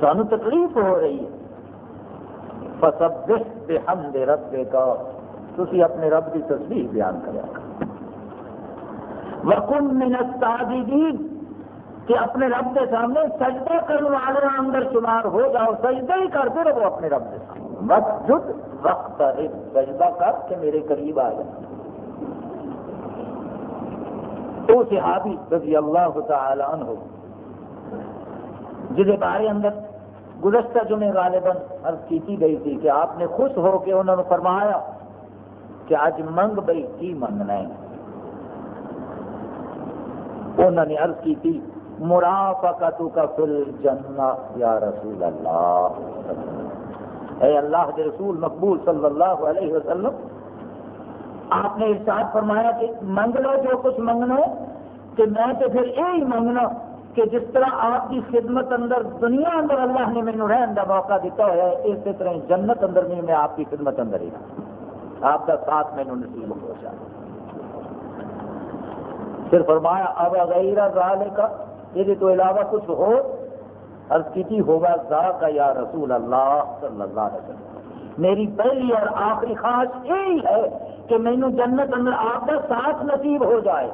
سانو تکلیف ہو رہی ہے۔ فسبح بحمد ربک۔ تسی اپنے رب کی تصویر بیان کریا وکم من الساجدین کہ اپنے رب کے سامنے سجدہ کرنے والے اندر شمار ہو جاؤ، سجدہ ہی کرتے رہو اپنے رب کے سامنے۔ وقت جد وقت سجدہ کر کے میرے قریب آ جائے تو صحابی رضی اللہ تعالی عنہ جہے بارے اندر گزشتہ جمعے غالباً عرض کی گئی تھی کہ آپ نے خوش ہو کے انہوں نے فرمایا اج منگ بھائی کی منگنا ہے؟ انہوں نے عرض کی تھی مرافقتو کا فل جنہ یا رسول اللہ۔ اے اللہ کے رسول مقبول صلی اللہ علیہ وسلم، آپ نے ارشاد فرمایا کہ منگ لو جو کچھ منگنا کہ میں تو پھر یہی منگنا کہ جس طرح آپ کی خدمت اندر دنیا اندر اللہ نے مینو رہن کا موقع دیتا ہوا ہے، اسی طرح جنت اندر بھی میں آپ کی خدمت اندر ہی رہا۔ آپ کا ساتھ مینو نصیب ہو جائے پھر فرمایا، اب غیر کا یہ تو علاوہ کچھ ہو۔ عرض کی ہوگا ذا کا یا رسول اللہ صلی اللہ علیہ وسلم۔ میری پہلی اور آخری خواہش یہی ہے کہ مینو جنت اندر آپ کا ساتھ نصیب ہو جائے،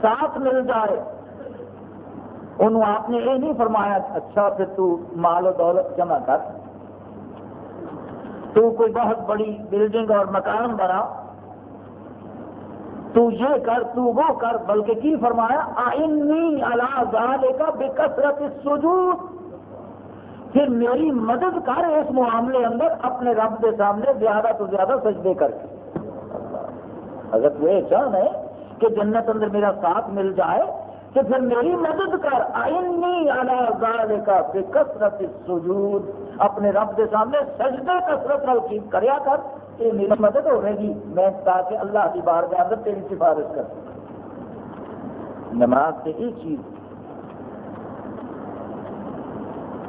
ساتھ مل جائے۔ انہوں آپ نے یہ نہیں فرمایا اچھا پھر تو مال و دولت جمع کر۔ تو کوئی بہت بڑی بلڈنگ اور مکان بنا۔ تو یہ کر، تو وہ کر۔ بلکہ کی فرمایا آئنی اللہ کا بے کثرت سجود پھر میری مدد کر اس معاملے اندر اپنے رب کے سامنے زیادہ تو زیادہ سجدے کر کے۔ اگر تو یہ چاہ ہے کہ جنت اندر میرا ساتھ مل جائے۔ تو پھر میری مدد کر آئنی اللہ ذالے کا بے کثرت سجود اپنے رب کے سامنے سجدے کثرت نال کریا کر، یہ میری مدد ہوے گی۔ میں تاکہ اللہ کی بار کے اندر تیری سفارش کر سکوں۔ نماز سے ایک چیز۔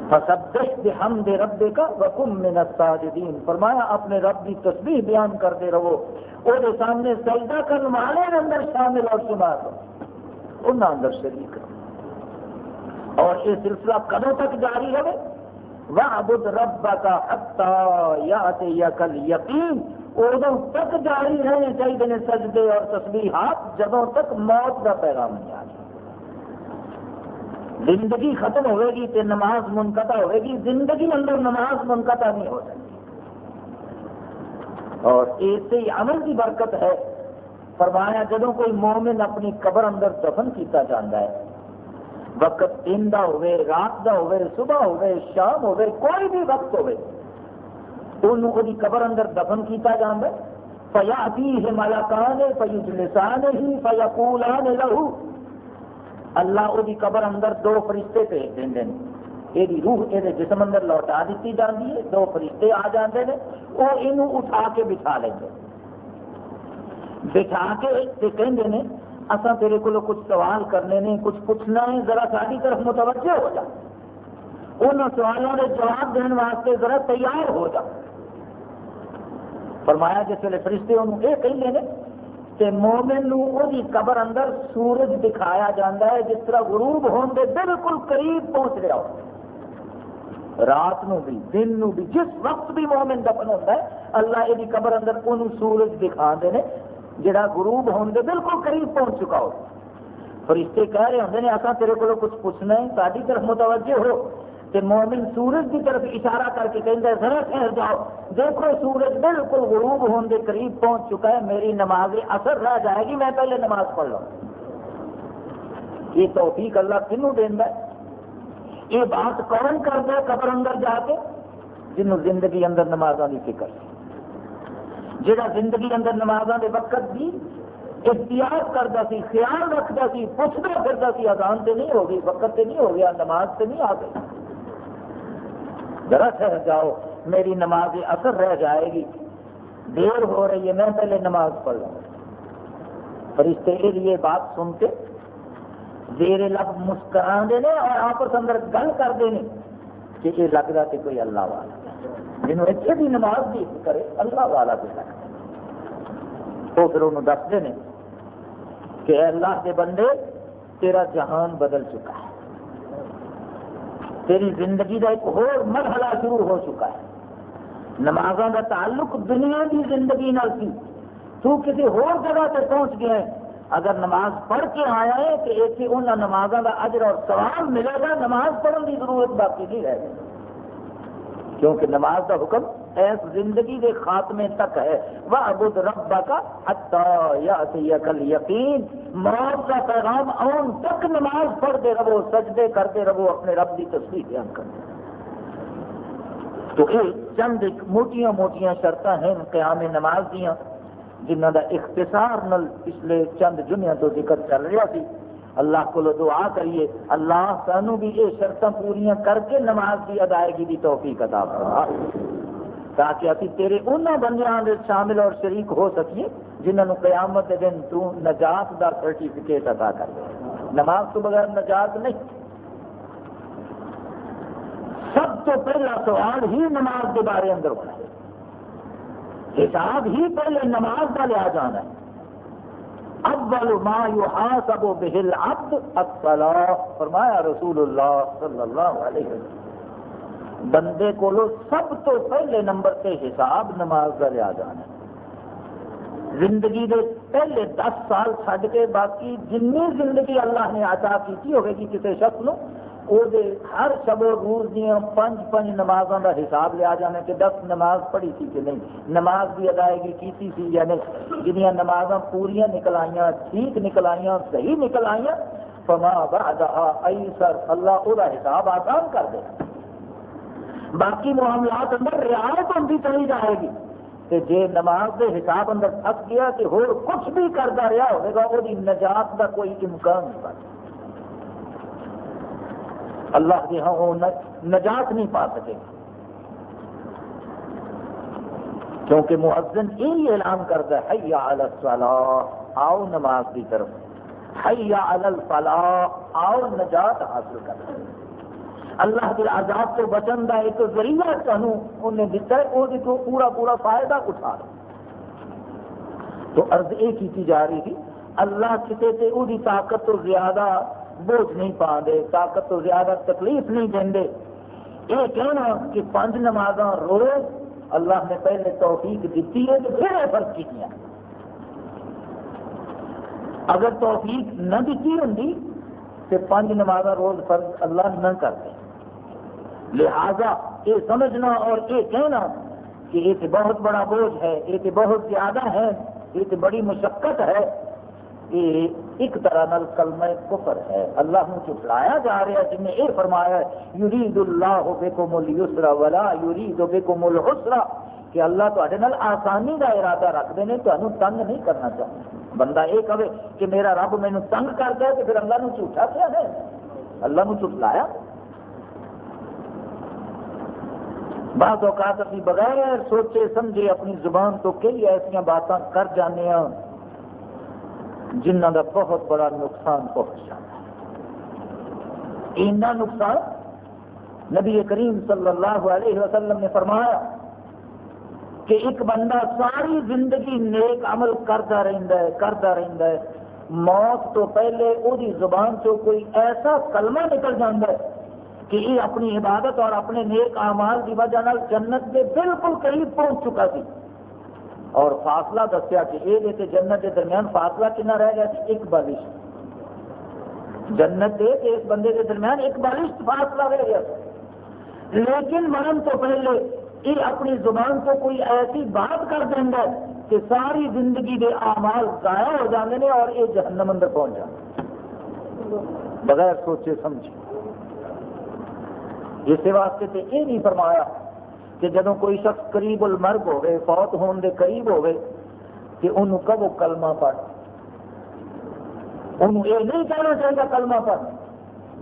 فسبح بحمد رب کا وکم من الساجدین فرمایا، اپنے رب کی تسبیح بیان کرتے رہو۔ وہ سامنے سجدہ کرنے والے اندر شامل اور شمار ہو۔ انہاں اندر شریک رہو اور یہ سلسلہ کدوں تک جاری رہے وعبد ربک حتی یاتی یکل یقین ادو تک جاری رہنے چاہیے نے سجدے اور تسبیحات جدوں تک موت کا پیغام نہیں آ زندگی ختم ہوئے گی تو نماز منقطع ہوئے گی۔ زندگی اندر نماز منقطع نہیں ہو سکتی۔ اور ایسے ہی عمل کی برکت ہے۔ فرمایا جدوں کوئی مومن اپنی قبر اندر دفن کیتا جاتا ہے، وقت دن کا ہوئے، رات کا ہوئے، صبح ہوئے، شام ہوئے، کوئی بھی وقت ہوئے انہوں وہ قبر اندر دفن کیتا جانا ہے۔ فیا ہے ملکان فیجلسان ہی فیقولان لہو۔ اللہ وہ قبر اندر دو فرشتے بھیج دیں دیں یہ روح یہ جسم اندر لوٹا دیتی جاتی ہے، دو فرشتے آ جاتے ہیں وہ یہ اٹھا کے بٹھا لیں گے بٹھا کے کہتے ہیں اصا تیرے کو کچھ سوال کرنے نے، کچھ پوچھنا ہے، ذرا ساری طرف متوجہ ہو جا۔ ان سوالوں کے جواب دینے واسطے ذرا تیار ہو جا۔ فرمایا جس ویلے فرشتے انہوں یہ کہیں گے کہ مومن وہی قبر اندر سورج دکھایا جاتا ہے، جس طرح غروب ہونے کے بالکل قریب پہنچ رہا ہو۔ رات نو بھی، دن نو بھی، جس وقت بھی مومن دفن ہوتا ہے، اللہ یہ قبر اندر انہوں سورج دکھا دے جڑا غروب ہونے کے بالکل قریب پہنچ چکا ہو۔ فرشتے کہہ رہے ہوں نے اصا تیرے کو کچھ پوچھنا ہے ساری طرف متوجہ ہو۔ کہ مومن سورج کی طرف اشارہ کر کے کہہ ذرا ٹھہر جاؤ۔ دیکھو سورج بالکل غروب ہونے کے قریب پہنچ چکا ہے، میری نماز اثر رہ جائے گی، میں پہلے نماز پڑھ لوں۔ یہ توفیق اللہ کنوں دینا یہ بات کون کرتا ہے، قبر اندر جا کے، جنہوں زندگی اندر نمازوں کی فکر۔ جہاں زندگی اندر نمازوں کے وقت بھی اختیار کرتا سی، خیال رکھتا سی پوچھتا پھرتا سی، اذان سے نہیں ہوگی وقت سے نہیں ہو گیا، نماز سے نہیں آ گئی۔ ذرا ٹھہر جاؤ، میری نماز اثر رہ جائے گی۔ دیر ہو رہی ہے، میں پہلے نماز پڑھ لوں۔ فرشتے کے لیے بات سن کے دیر لب مسکرا نے اور آپس اندر گل کرتے ہیں کہ یہ لگتا کہ کوئی اللہ والا۔ جنہوں اتنے بھی نماز بھی کرے، اللہ والا بھی تو پھر انہوں دستے ہیں کہ اللہ کے بندے، تیرا جہان بدل چکا ہے۔ تیری زندگی کا ایک اور مرحلہ شروع ہو چکا ہے۔ نمازوں کا تعلق دنیا کی زندگی نال سی تو کسی اور جگہ سے پہنچ گیا ہے اگر نماز پڑھ کے آیا ہے کہ ایسے ان نمازوں کا اجر اور سوال ملے گا۔ نماز پڑھنے کی ضرورت باقی نہیں رہے گی کیونکہ نماز کا حکم اس زندگی کے خاتمے تک ہے۔ وہ ابود ربا کا کل یقین موت کا پیغام آن تک نماز پڑھتے رہو، سجدے کرتے رہو، اپنے رب کی تصویر بیان کرتے تو یہ چند ایک موٹیاں موٹیاں شرط ہیں قیام نماز دیا جنہ کا اختصار نل پچھلے چند جمعہ تو ذکر چل رہا سی۔ اللہ کو دعا کریے۔ اللہ سانو بھی یہ شرط پوریا کر کے نماز کی ادائیگی کی توفیق ادا فرما۔ تاکہ ابھی تیرے انہوں بندیاں شامل اور شریک ہو سکیے جنہوں نے قیامت کے دن تو نجات کا سرٹیفکیٹ ادا کر دے۔ نماز تو بغیر نجات نہیں۔ سب تو پہلا سوال ہی نماز کے بارے اندر ہونا ہے۔ حساب ہی پہلے نماز کا لیا جانا ہے۔ اول ما يحاسب به العبد الصلاة. فرمایا رسول اللہ صلی اللہ علیہ وسلم، بندے کو سب تو پہلے نمبر تے حساب نماز کا لیا جانا زندگی دے پہلے دس سال چھڈ کے باقی جن زندگی اللہ نے عطا کی ہوگی کسی شخص نو ہر شب و روز دیا پانچ پانچ نمازوں کا حساب لیا جانا کہ دس نماز پڑھی تھی کہ نہیں، نماز کی ادائیگی کی تھی یا نہیں جنیا نماز پوریا نکل آئی ٹھیک نکل آئی صحیح نکل آئی فما سر اللہ وہ حساب آسان کر دے۔ باقی معاملات اندر رعایت ہوتی چلی جائے گی۔ کہ جی نماز کے حساب اندر تھک گیا کہ ہو کچھ بھی کرتا رہا ہوگا وہ نجات کا کوئی امکان نہیں۔ بنتا اللہ کے ہاں وہ نجات نہیں پا سکے گا۔ کیونکہ مؤذن یہی اعلان کرتا ہے حیا علی الصلاح، آؤ نماز کی طرف۔ حیا علی الفلاح، آؤ نجات حاصل کر اللہ کے عذاب کو بچن کا ایک ذریعہ سانو انہیں دیتا ہے، وہ پورا پورا فائدہ اٹھا رہا تو عرض یہ کی جا رہی تھی، اللہ کسی سے وہ طاقت تو زیادہ بوجھ نہیں پا دے طاقت تو زیادہ تکلیف نہیں دیں یہ کہنا کہ پانچ نماز روز اللہ نے پہلے توفیق دیتی ہے تو پھر فرق کی اگر توفیق نہ دیتی ہوں تو پانچ نماز روز فرض اللہ نہ کرتے۔ لہذا یہ سمجھنا اور یہ کہنا کہ یہ تو بہت بڑا بوجھ ہے، یہ تو بہت زیادہ ہے، یہ تو بڑی مشقت ہے۔ یہ ایک طرح نال کلمہ کفر ہے۔ اللہ نے چٹلایا جا رہا جن نے یہ فرمایا ہے، یرید اللہ بکم السرا ولا یرید بکم الحسرا کہ اللہ تے نال آسانی کا ارادہ رکھتے ہیں تو تنگ نہیں کرنا چاہتے بندہ یہ کہے کہ میرا رب مینو تنگ کر دیا تو پھر اللہ نے جھوٹا کیا ہے؟ اللہ نے چٹلایا بعض اوقات ابھی بغیر سوچے، سمجھے، اپنی زبان تو کئی ایسا باتیں کر جانے ہیں جنہ کا بہت بڑا نقصان پہنچ جاتا ہے۔ اینا نقصان نبی کریم صلی اللہ علیہ وسلم نے فرمایا کہ ایک بندہ ساری زندگی نیک عمل کرتا رہتا ہے، کرتا رہتا ہے۔ موت تو پہلے وہی زبان سے کوئی ایسا کلمہ نکل جاتا ہے کہ یہ اپنی عبادت اور اپنے نیک اعمال کی وجہ جنت کے بالکل قریب پہنچ چکا تھی اور فاصلہ دسیا کہ یہ جنت کے درمیان فاصلہ کنا رہ گیا ایک بالش جنت دے اس بندے کے درمیان ایک بالش فاصلہ رہ گیا۔ لیکن مرن تو پہلے یہ اپنی زبان کو کوئی ایسی بات کر دینا کہ ساری زندگی کے اعمال ضائع ہو جاتے ہیں اور یہ جہنم اندر پہنچ جاتے بغیر سوچے سمجھے۔ اسی واسطے تو یہ نہیں فرمایا کہ جب کوئی شخص قریب المرگ ہوئے فوت ہون دے قریب ہوئے کہ انہوں کب کلمہ پڑھ۔ انہوں یہ نہیں کہنا چاہیے کلمہ پڑھ۔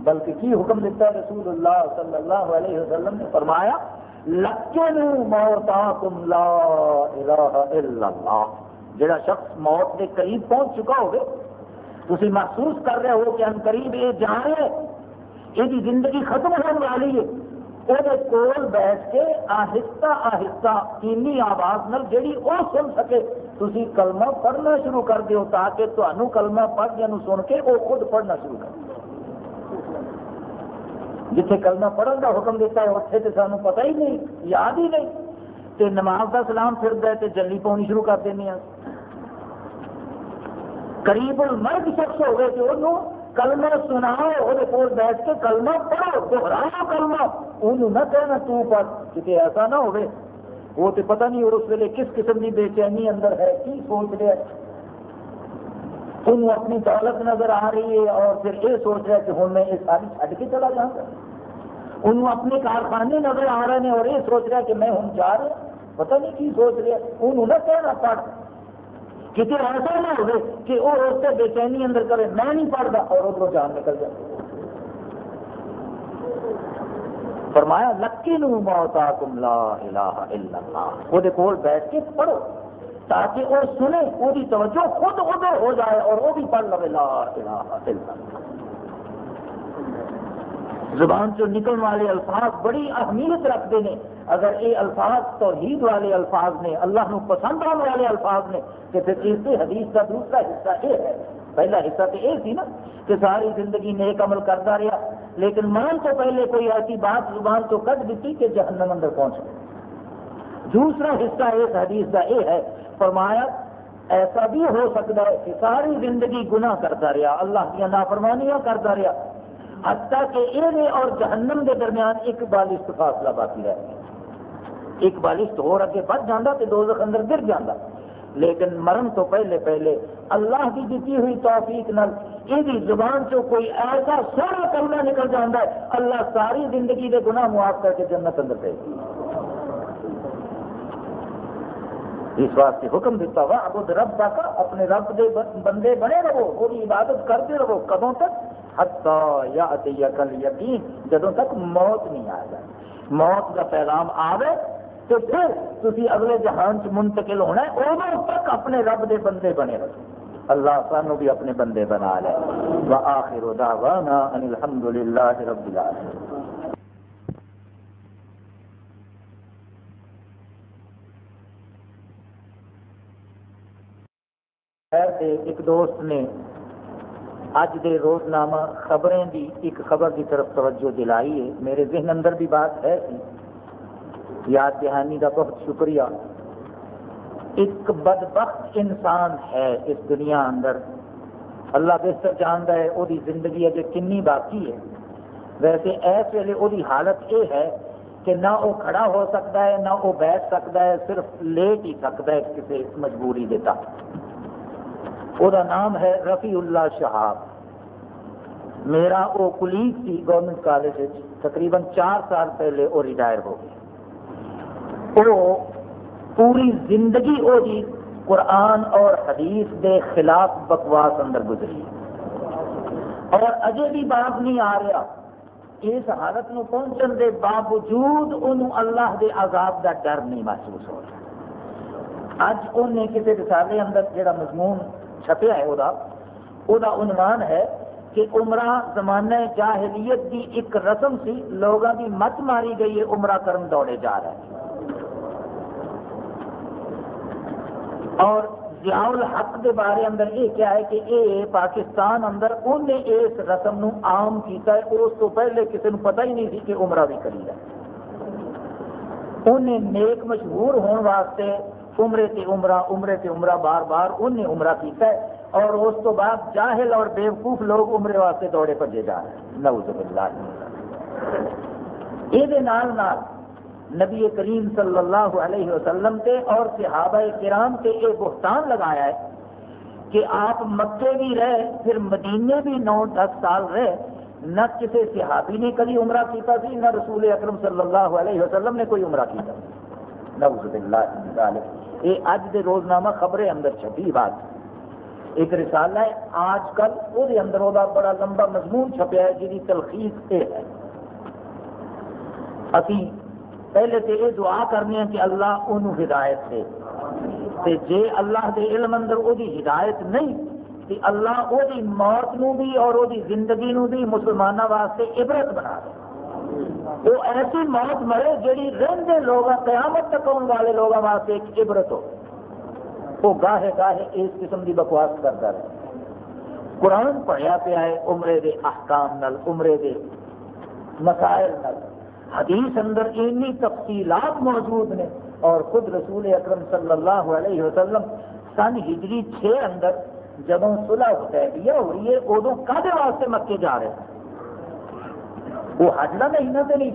بلکہ کی حکم دیتا ہے؟ رسول اللہ صلی اللہ علیہ وسلم نے فرمایا موتاکم لا الہ الا اللہ۔ جڑا شخص موت کے قریب پہنچ چکا ہوگے تھی محسوس کر رہے ہو کہ ہم قریب یہ جا رہے یہ زندگی ختم ہونے والی ہے۔ وہ بیٹھ کے آہستہ آہستہ اینی آواز نل جیڑی وہ سن سکے تھی کلمہ پڑھنا شروع کر دیو تاکہ تمہوں کلمہ پڑھ دیا سن کے وہ خود پڑھنا شروع کر جتنے کلمہ پڑھن کا حکم دیتا ہے اتنے تو سانو پتہ ہی نہیں، یاد ہی نہیں۔ تو نماز کا سلام پھر گئے تو جلی پاؤنی شروع کر دیں قریب المرگ شخص ہو گئے کہ انہوں کلمہ سناؤ وہ بیٹھ کے کلمہ پڑھو دوہراؤ کلمہ۔ انہوں نہ کہنا تو پڑھ کسی ایسا نہ ہوئے۔ وہ تو پتہ نہیں اور اس ویلے کس قسم کی بے چینی اندر ہے، کی سوچ رہا ہے۔ انہوں اپنی دولت نظر آ رہی ہے اور پھر یہ سوچ رہا ہے کہ ہوں میں یہ ساری چھڈ کے چلا جاؤں گا۔ انہوں اپنے کارخانے نظر آ رہے ہیں اور یہ سوچ رہا ہے کہ میں ہوں جا رہا پتہ نہیں کی سوچ رہا انہوں نہ کہنا پڑھ۔ کسی ایسا نہ ہو کہ وہ اس بے چینی اندر کرے، میں نہیں پڑھتا اور ادھر جان نکل جائے۔ فرمایا لکی نو موتا کم لا الہ الا اللہ۔ وہ کول بیٹھ کے پڑھو، تاکہ وہ سنے، وہ توجہ خود ادھر ہو جائے اور وہ بھی پڑھ لو۔ لا الہ الا اللہ۔ زبان سے نکلنے والے الفاظ بڑی اہمیت رکھتے ہیں۔ اگر یہ الفاظ توحید والے الفاظ نے، اللہ نو پسند آنے والے الفاظ نے، کہ پھر اس حدیث کا دوسرا حصہ یہ ہے۔ پہلا حصہ تو یہ سی نا کہ ساری زندگی نیک عمل کرتا رہا، لیکن مان سے پہلے کوئی ایسی بات زبان تو کٹ دیتی کہ جہنم اندر پہنچ گئی۔ دوسرا حصہ اس حدیث کا یہ ہے، فرمایا، ایسا بھی ہو سکتا ہے کہ ساری زندگی گناہ کرتا رہا، اللہ کی نافرمانیاں کرتا رہا، حتیٰ کہ یہ اور جہنم کے درمیان ایک بالشت فاصلہ باقی رہ گیا۔ ایک بالشت ہو اگے بچ جانا تو دو اندر گر جانا لیکن مرن تو پہلے پہلے اللہ کی دیتی ہوئی توفیق نل یہ زبان چو کوئی ایسا سونا کلمہ نکل جاتا ہے، اللہ ساری زندگی کے گناہ معاف کر کے جنت اندر دے۔ اس واسطے حکم دیتا وا اب رب کا اپنے رب دے بندے بنے رہو وہ عبادت کرتے رہو، کدوں تک؟ حتی یا کل یقین جدوں تک موت نہیں آ جائے۔ موت کا پیغام آوے تو پھر تھی اگلے جہان چ منتقل ہونا ہے ادو تک اپنے رب دے بندے بنے رہو۔ اللہ سانو بھی اپنے بندے بنا لے۔ وآخر دعوانا ان الحمدللہ رب العالمین۔ ایک دوست نے اج دے روزنامہ خبریں دی، ایک خبر کی طرف توجہ دلائی ہے۔ میرے ذہن اندر بھی بات ہے۔ یاد دہانی کا بہت شکریہ۔ ایک بدبخت انسان ہے اس دنیا اندر۔ اللہ بہتر جانتا ہے وہ زندگی اجے کنی باقی ہے۔ ویسے اس ویلے وہ حالت یہ ہے کہ نہ وہ کھڑا ہو سکتا ہے، نہ وہ بیٹھ سکتا ہے، صرف لیٹ ہی سکتا ہے کسی مجبوری دیتا وہ نام ہے رفیع اللہ شہاب۔ میرا وہ کلیگ سی گورنمنٹ کالج تقریباً چار سال پہلے وہ ریٹائر ہو گیا۔ وہ پوری زندگی وہ جی قرآن اور حدیث دے خلاف بکواس اندر گزری۔ اور اجے بھی بات نہیں آ رہا، اس حالت نو پہنچن دے باوجود انہوں اللہ دے عذاب دا ڈر نہیں محسوس ہو رہا۔ اج انہیں کسی رسالے اندر جڑا مضمون چھپیا ہے وہ عنوان ہے کہ عمرہ زمانہ جاہلیت کی ایک رسم سی لوگوں کی مت ماری گئی ہے، عمرہ کرم دوڑے جا رہا ہے اور ضیاء الحق کے بارے اندر یہ کیا ہے کہ اے پاکستان اندر انہیں اس رسم نو عام کیتا ہے، اس تو پہلے کسی نے پتہ ہی نہیں تھی کہ عمرہ بھی کری ہے۔ انہیں نیک مشہور ہونے واسطے عمرے تے عمرہ، عمرے تے عمرہ، بار بار انہیں عمرہ کیتا ہے۔ اور اس تو بعد جاہل اور بیوقوف لوگ عمرے واسطے دوڑے بجے جا رہے ہیں۔ نعوذ باللہ۔ یہ نال نال نبی کریم صلی اللہ علیہ وسلم تے اور صحابہ کرام تے یہ بہتان لگایا ہے کہ آپ مکے بھی رہے، پھر مدینے بھی نو دس سال رہے، نہ کسی صحابی نے کبھی عمرہ کیتا سی، نہ رسول اکرم صلی اللہ علیہ وسلم نے کوئی عمرہ کیتا نعوذ باللہ یہ اج دے روزنامہ خبریں اندر چھپی بات۔ ایک رسالہ ہے، آج کل وہ اندر وہ بڑا لمبا مضمون چھپیا ہے جی تلخیص یہ ہے۔ ابھی پہلے تو یہ دعا کرنے ہیں کہ اللہ انہوں ہدایت دے۔ تے جے اللہ دے علم اندر وہ ہدایت نہیں کہ اللہ وہ موت نو بھی اور وہ زندگی نو بھی مسلمانوں واسطے عبرت بنا دے۔ وہ ایسی موت مرے جیڑی رہندے لوگ قیامت تک آنے والے لوگوں واسطے ایک عبرت ہو۔ وہ گاہے گاہے اس قسم کی بکواس کرتا رہے۔ قرآن پڑھیا پیا ہے عمرے دے احکام نل عمرے دے مسائل نل حدیث اندر اینی تفصیلات موجود نے اور خود رسول اکرم صلی اللہ علیہ وسلم سن ہجری چھ اندر جب صلح حدیبیہ ہو رہی ہے ادو کدے واسطے مکے جا رہے ہیں؟ وہ حج کا مہینہ تو نہیں۔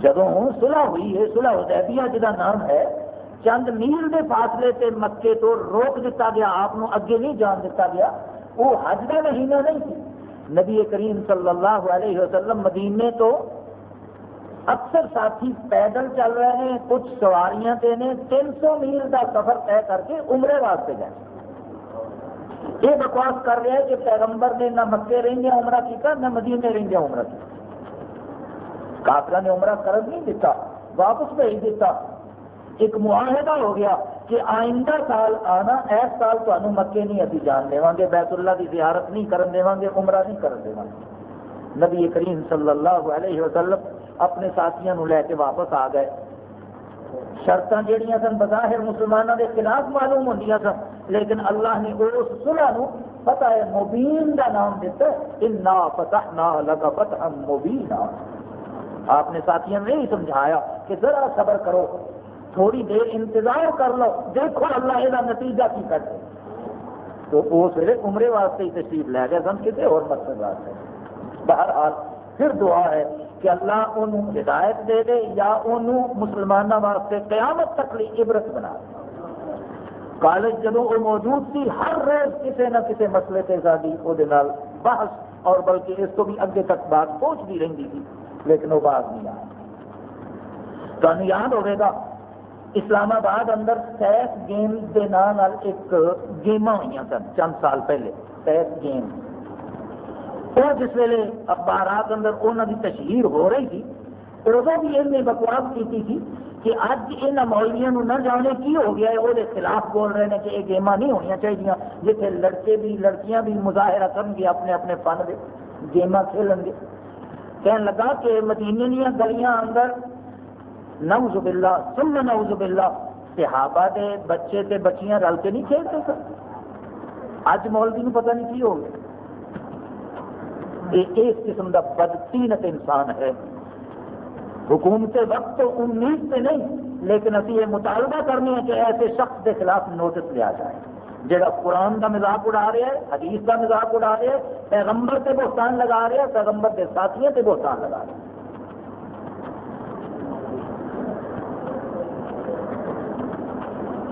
جدو سلح ہوئی ہے سلح حدیبیہ جہاں نام ہے، چند میل کے فاصلے سے مکے تو روک دیتا گیا، آپ اگے نہیں جان دیتا گیا۔ وہ حج کا مہینہ نہیں۔ تھی نبی کریم صلی اللہ علیہ وسلم مدینے تو اکثر ساتھی پیدل چل رہے ہیں، کچھ سواریاں نے تین سو میل کا سفر طے کر کے عمرے واسطے گئے۔ یہ بکواس کر رہا ہے کہ پیغمبر نے نہ مکے رہندے عمرہ کیا نہ مدینے رہندے عمرہ کیا کافر نے عمرہ کر نہیں دیتا، واپس بھیج دیتا۔ ایک معاہدہ ہو گیا۔ کہ آئندہ سال آنا، ایس سال تمہیں مکے نہیں ابھی جان دے گے بیت اللہ کی زیارت نہیں کرن دے گے عمرہ نہیں کرن دے گے نبی کریم صلی اللہ علیہ وسلم اپنے ساتھیوں لے کے واپس آ گئے۔ شرط جہیا سن، بظاہر مسلمانوں کے خلاف معلوم ہوں سن، لیکن اللہ نے اس سلح نو فتح مبین کا نام دیتا انا فتح نہ لگا فتح مبین آپ نے ساتھیوں نے یہی سمجھایا کہ ذرا صبر کرو تھوڑی دیر انتظار کر لو۔ دیکھو اللہ یہ نتیجہ کی کر دے تو اس ویلے عمرے واسطے ہی تشریف لے گیا سن کسی اور مقصد واسطے۔ بہرحال پھر دعا ہے کہ اللہ انہوں ہدایت دے دے یا انہوں مسلمانوں واسطے قیامت تک لی عبرت بنا۔ دے کالج جب وہ موجود تھی، ہر روز کسی نہ کسی مسئلے سے ساری وہ بحث اور بلکہ اس کو بھی اگے تک بات پہنچ بھی رہی تھی، لیکن وہ بات نہیں آئی۔ تو یاد ہوئے گا اسلام آباد اندر سیس گیم کے نام ایک گیم ہوئی سن، چند سال پہلے سیس گیم۔ وہ جس ویلے اخبارات اندر انہوں کی تشہیر ہو رہی تھی ادو بھی انہیں بکواس کی تھی کہ اج ان مولویا نہ جانے کی ہو گیا ہے وہ خلاف بول رہے ہیں کہ یہ گیما نہیں ہونی چاہیے جیسے لڑکے بھی لڑکیاں بھی مظاہرہ کرن گے اپنے اپنے فن کے گیما کھیلن گے کہنے لگا کہ مدینے دیا گلیاں اندر نعوذ باللہ سن نعوذ باللہ۔ صحابہ دے، بچے تے بچیاں رل کے نہیں کھیلتے سر اج مولوی نو پتہ نہیں کی ہو گیا۔ یہ اس قسم کا بدتینت انسان ہے۔ حکومت وقت تو امید سے نہیں، لیکن ابھی یہ مطالبہ کرنے ہیں کہ ایسے شخص کے خلاف نوٹس لیا جائے۔ جڑا قرآن کا مزاق اڑا رہا ہے، حدیث کا مزاق اڑا رہا ہے، پیغمبر سے بہتان لگا رہے ہیں پیغمبر کے ساتھیوں سے بہتان لگا رہے ہیں۔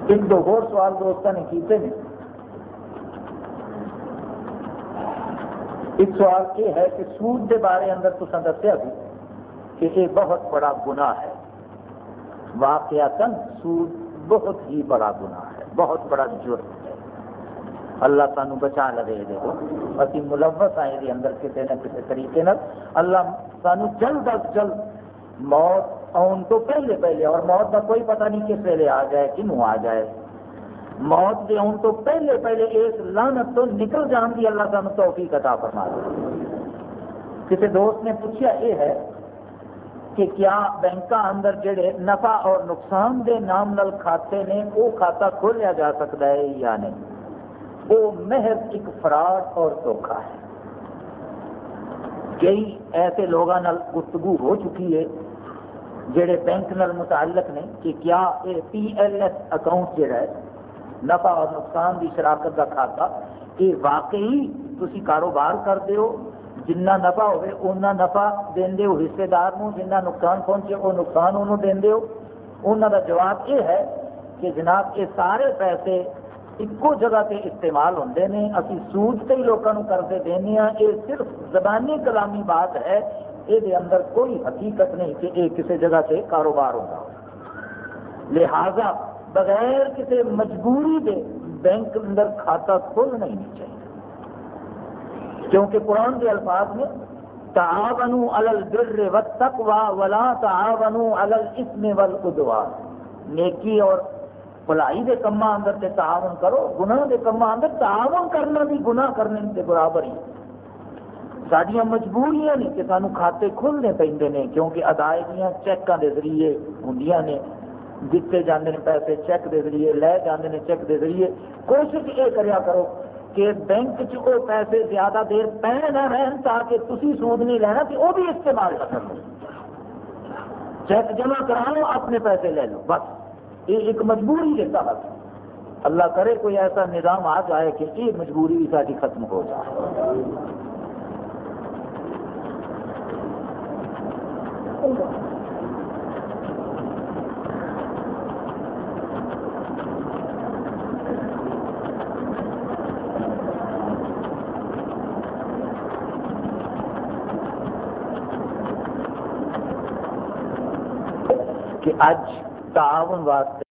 ایک دو اور سوال دوستوں نے کیتے ہیں ایک سوال یہ ہے کہ سود کے بارے اندر تو دسیا بھی کہ یہ بہت بڑا گناہ ہے۔ واقعات سود بہت ہی بڑا گناہ ہے، بہت بڑا جرم ہے۔ اللہ سانو بچا لگے دیکھو ابھی ملوث آئے دے اندر کسی نہ کسی طریقے اللہ سانو جلد از جلد موت آن تو پہلے پہلے اور موت کا کوئی پتہ نہیں کس ویلے آ جائے، کنوں آ جائے۔ موت کے آن تو پہلے پہلے اس لانت تو نکل جان کی اللہ سانو توفیق عطا فرما دے کسی دوست نے پوچھا یہ ہے کہ کیا بینکا اندر جڑے نفع اور نقصان دے نام نل کھاتے نے وہ کھاتا کھولیا جا سکتا ہے یا نہیں؟ وہ محض ایک فراڈ اور دھوکھا ہے۔ کئی ایسے لوگوں گفتگو ہو چکی ہے جڑے بینک نال متعلق نے کہ کیا یہ پی ایل ایس اکاؤنٹ جڑا ہے، نفع اور نقصان کی شراکت کا کھاتا یہ واقعی تھی کاروبار کرتے ہو، جنہ نفع ہوئے اُنہ نفع دے ہو، حصے دار نو جنہ نقصان پہنچے وہ نقصان انہوں دے ہو۔ انہوں کا جواب یہ ہے کہ جناب یہ سارے پیسے ایکو جگہ تے استعمال ہوتے ہیں ابھی سود سے ہی لوگوں کرتے دینے ہاں۔ یہ صرف زبانی کلامی بات ہے یہ اندر کوئی حقیقت نہیں کہ یہ کسی جگہ سے کاروبار ہوگا لہذا بغیر کسی مجبوری دے بینک اندر کھاتا کھولنا ہی نہیں چاہیے۔ کیونکہ قرآن کے الفاظ میں تعاونوا علی البر والتقوى ولا تعاونوا علی الاثم والعدوان۔ نیکی اور بھلائی کے کما اندر تے تعاون کرو، گناہ کے کما اندر تعاون کرنا بھی گناہ کرنے کے برابر ہی۔ سڈیا مجبوریاں نہیں کہ سانو کھاتے کھولنے پہ نے، کیونکہ ادائیگیاں چیکاں کے ذریعے ہوں نے۔ دیتے جانے پیسے چیک کے ذریعے، لے جانے چیک کے ذریعے۔ کوشش یہ کریا کرو کہ بینک چ وہ پیسے زیادہ دیر پہ نہ رہن تاکہ تھی سود نہیں لینا کہ وہ بھی استعمال نہ کر لو چیک جمع کرا لو اپنے پیسے لے لو، بس۔ یہ ایک مجبوری کے تحت اللہ کرے کوئی ایسا نظام آ جائے کہ یہ مجبوری بھی ساری ختم ہو جائے۔ کہ آج تعاون واسطے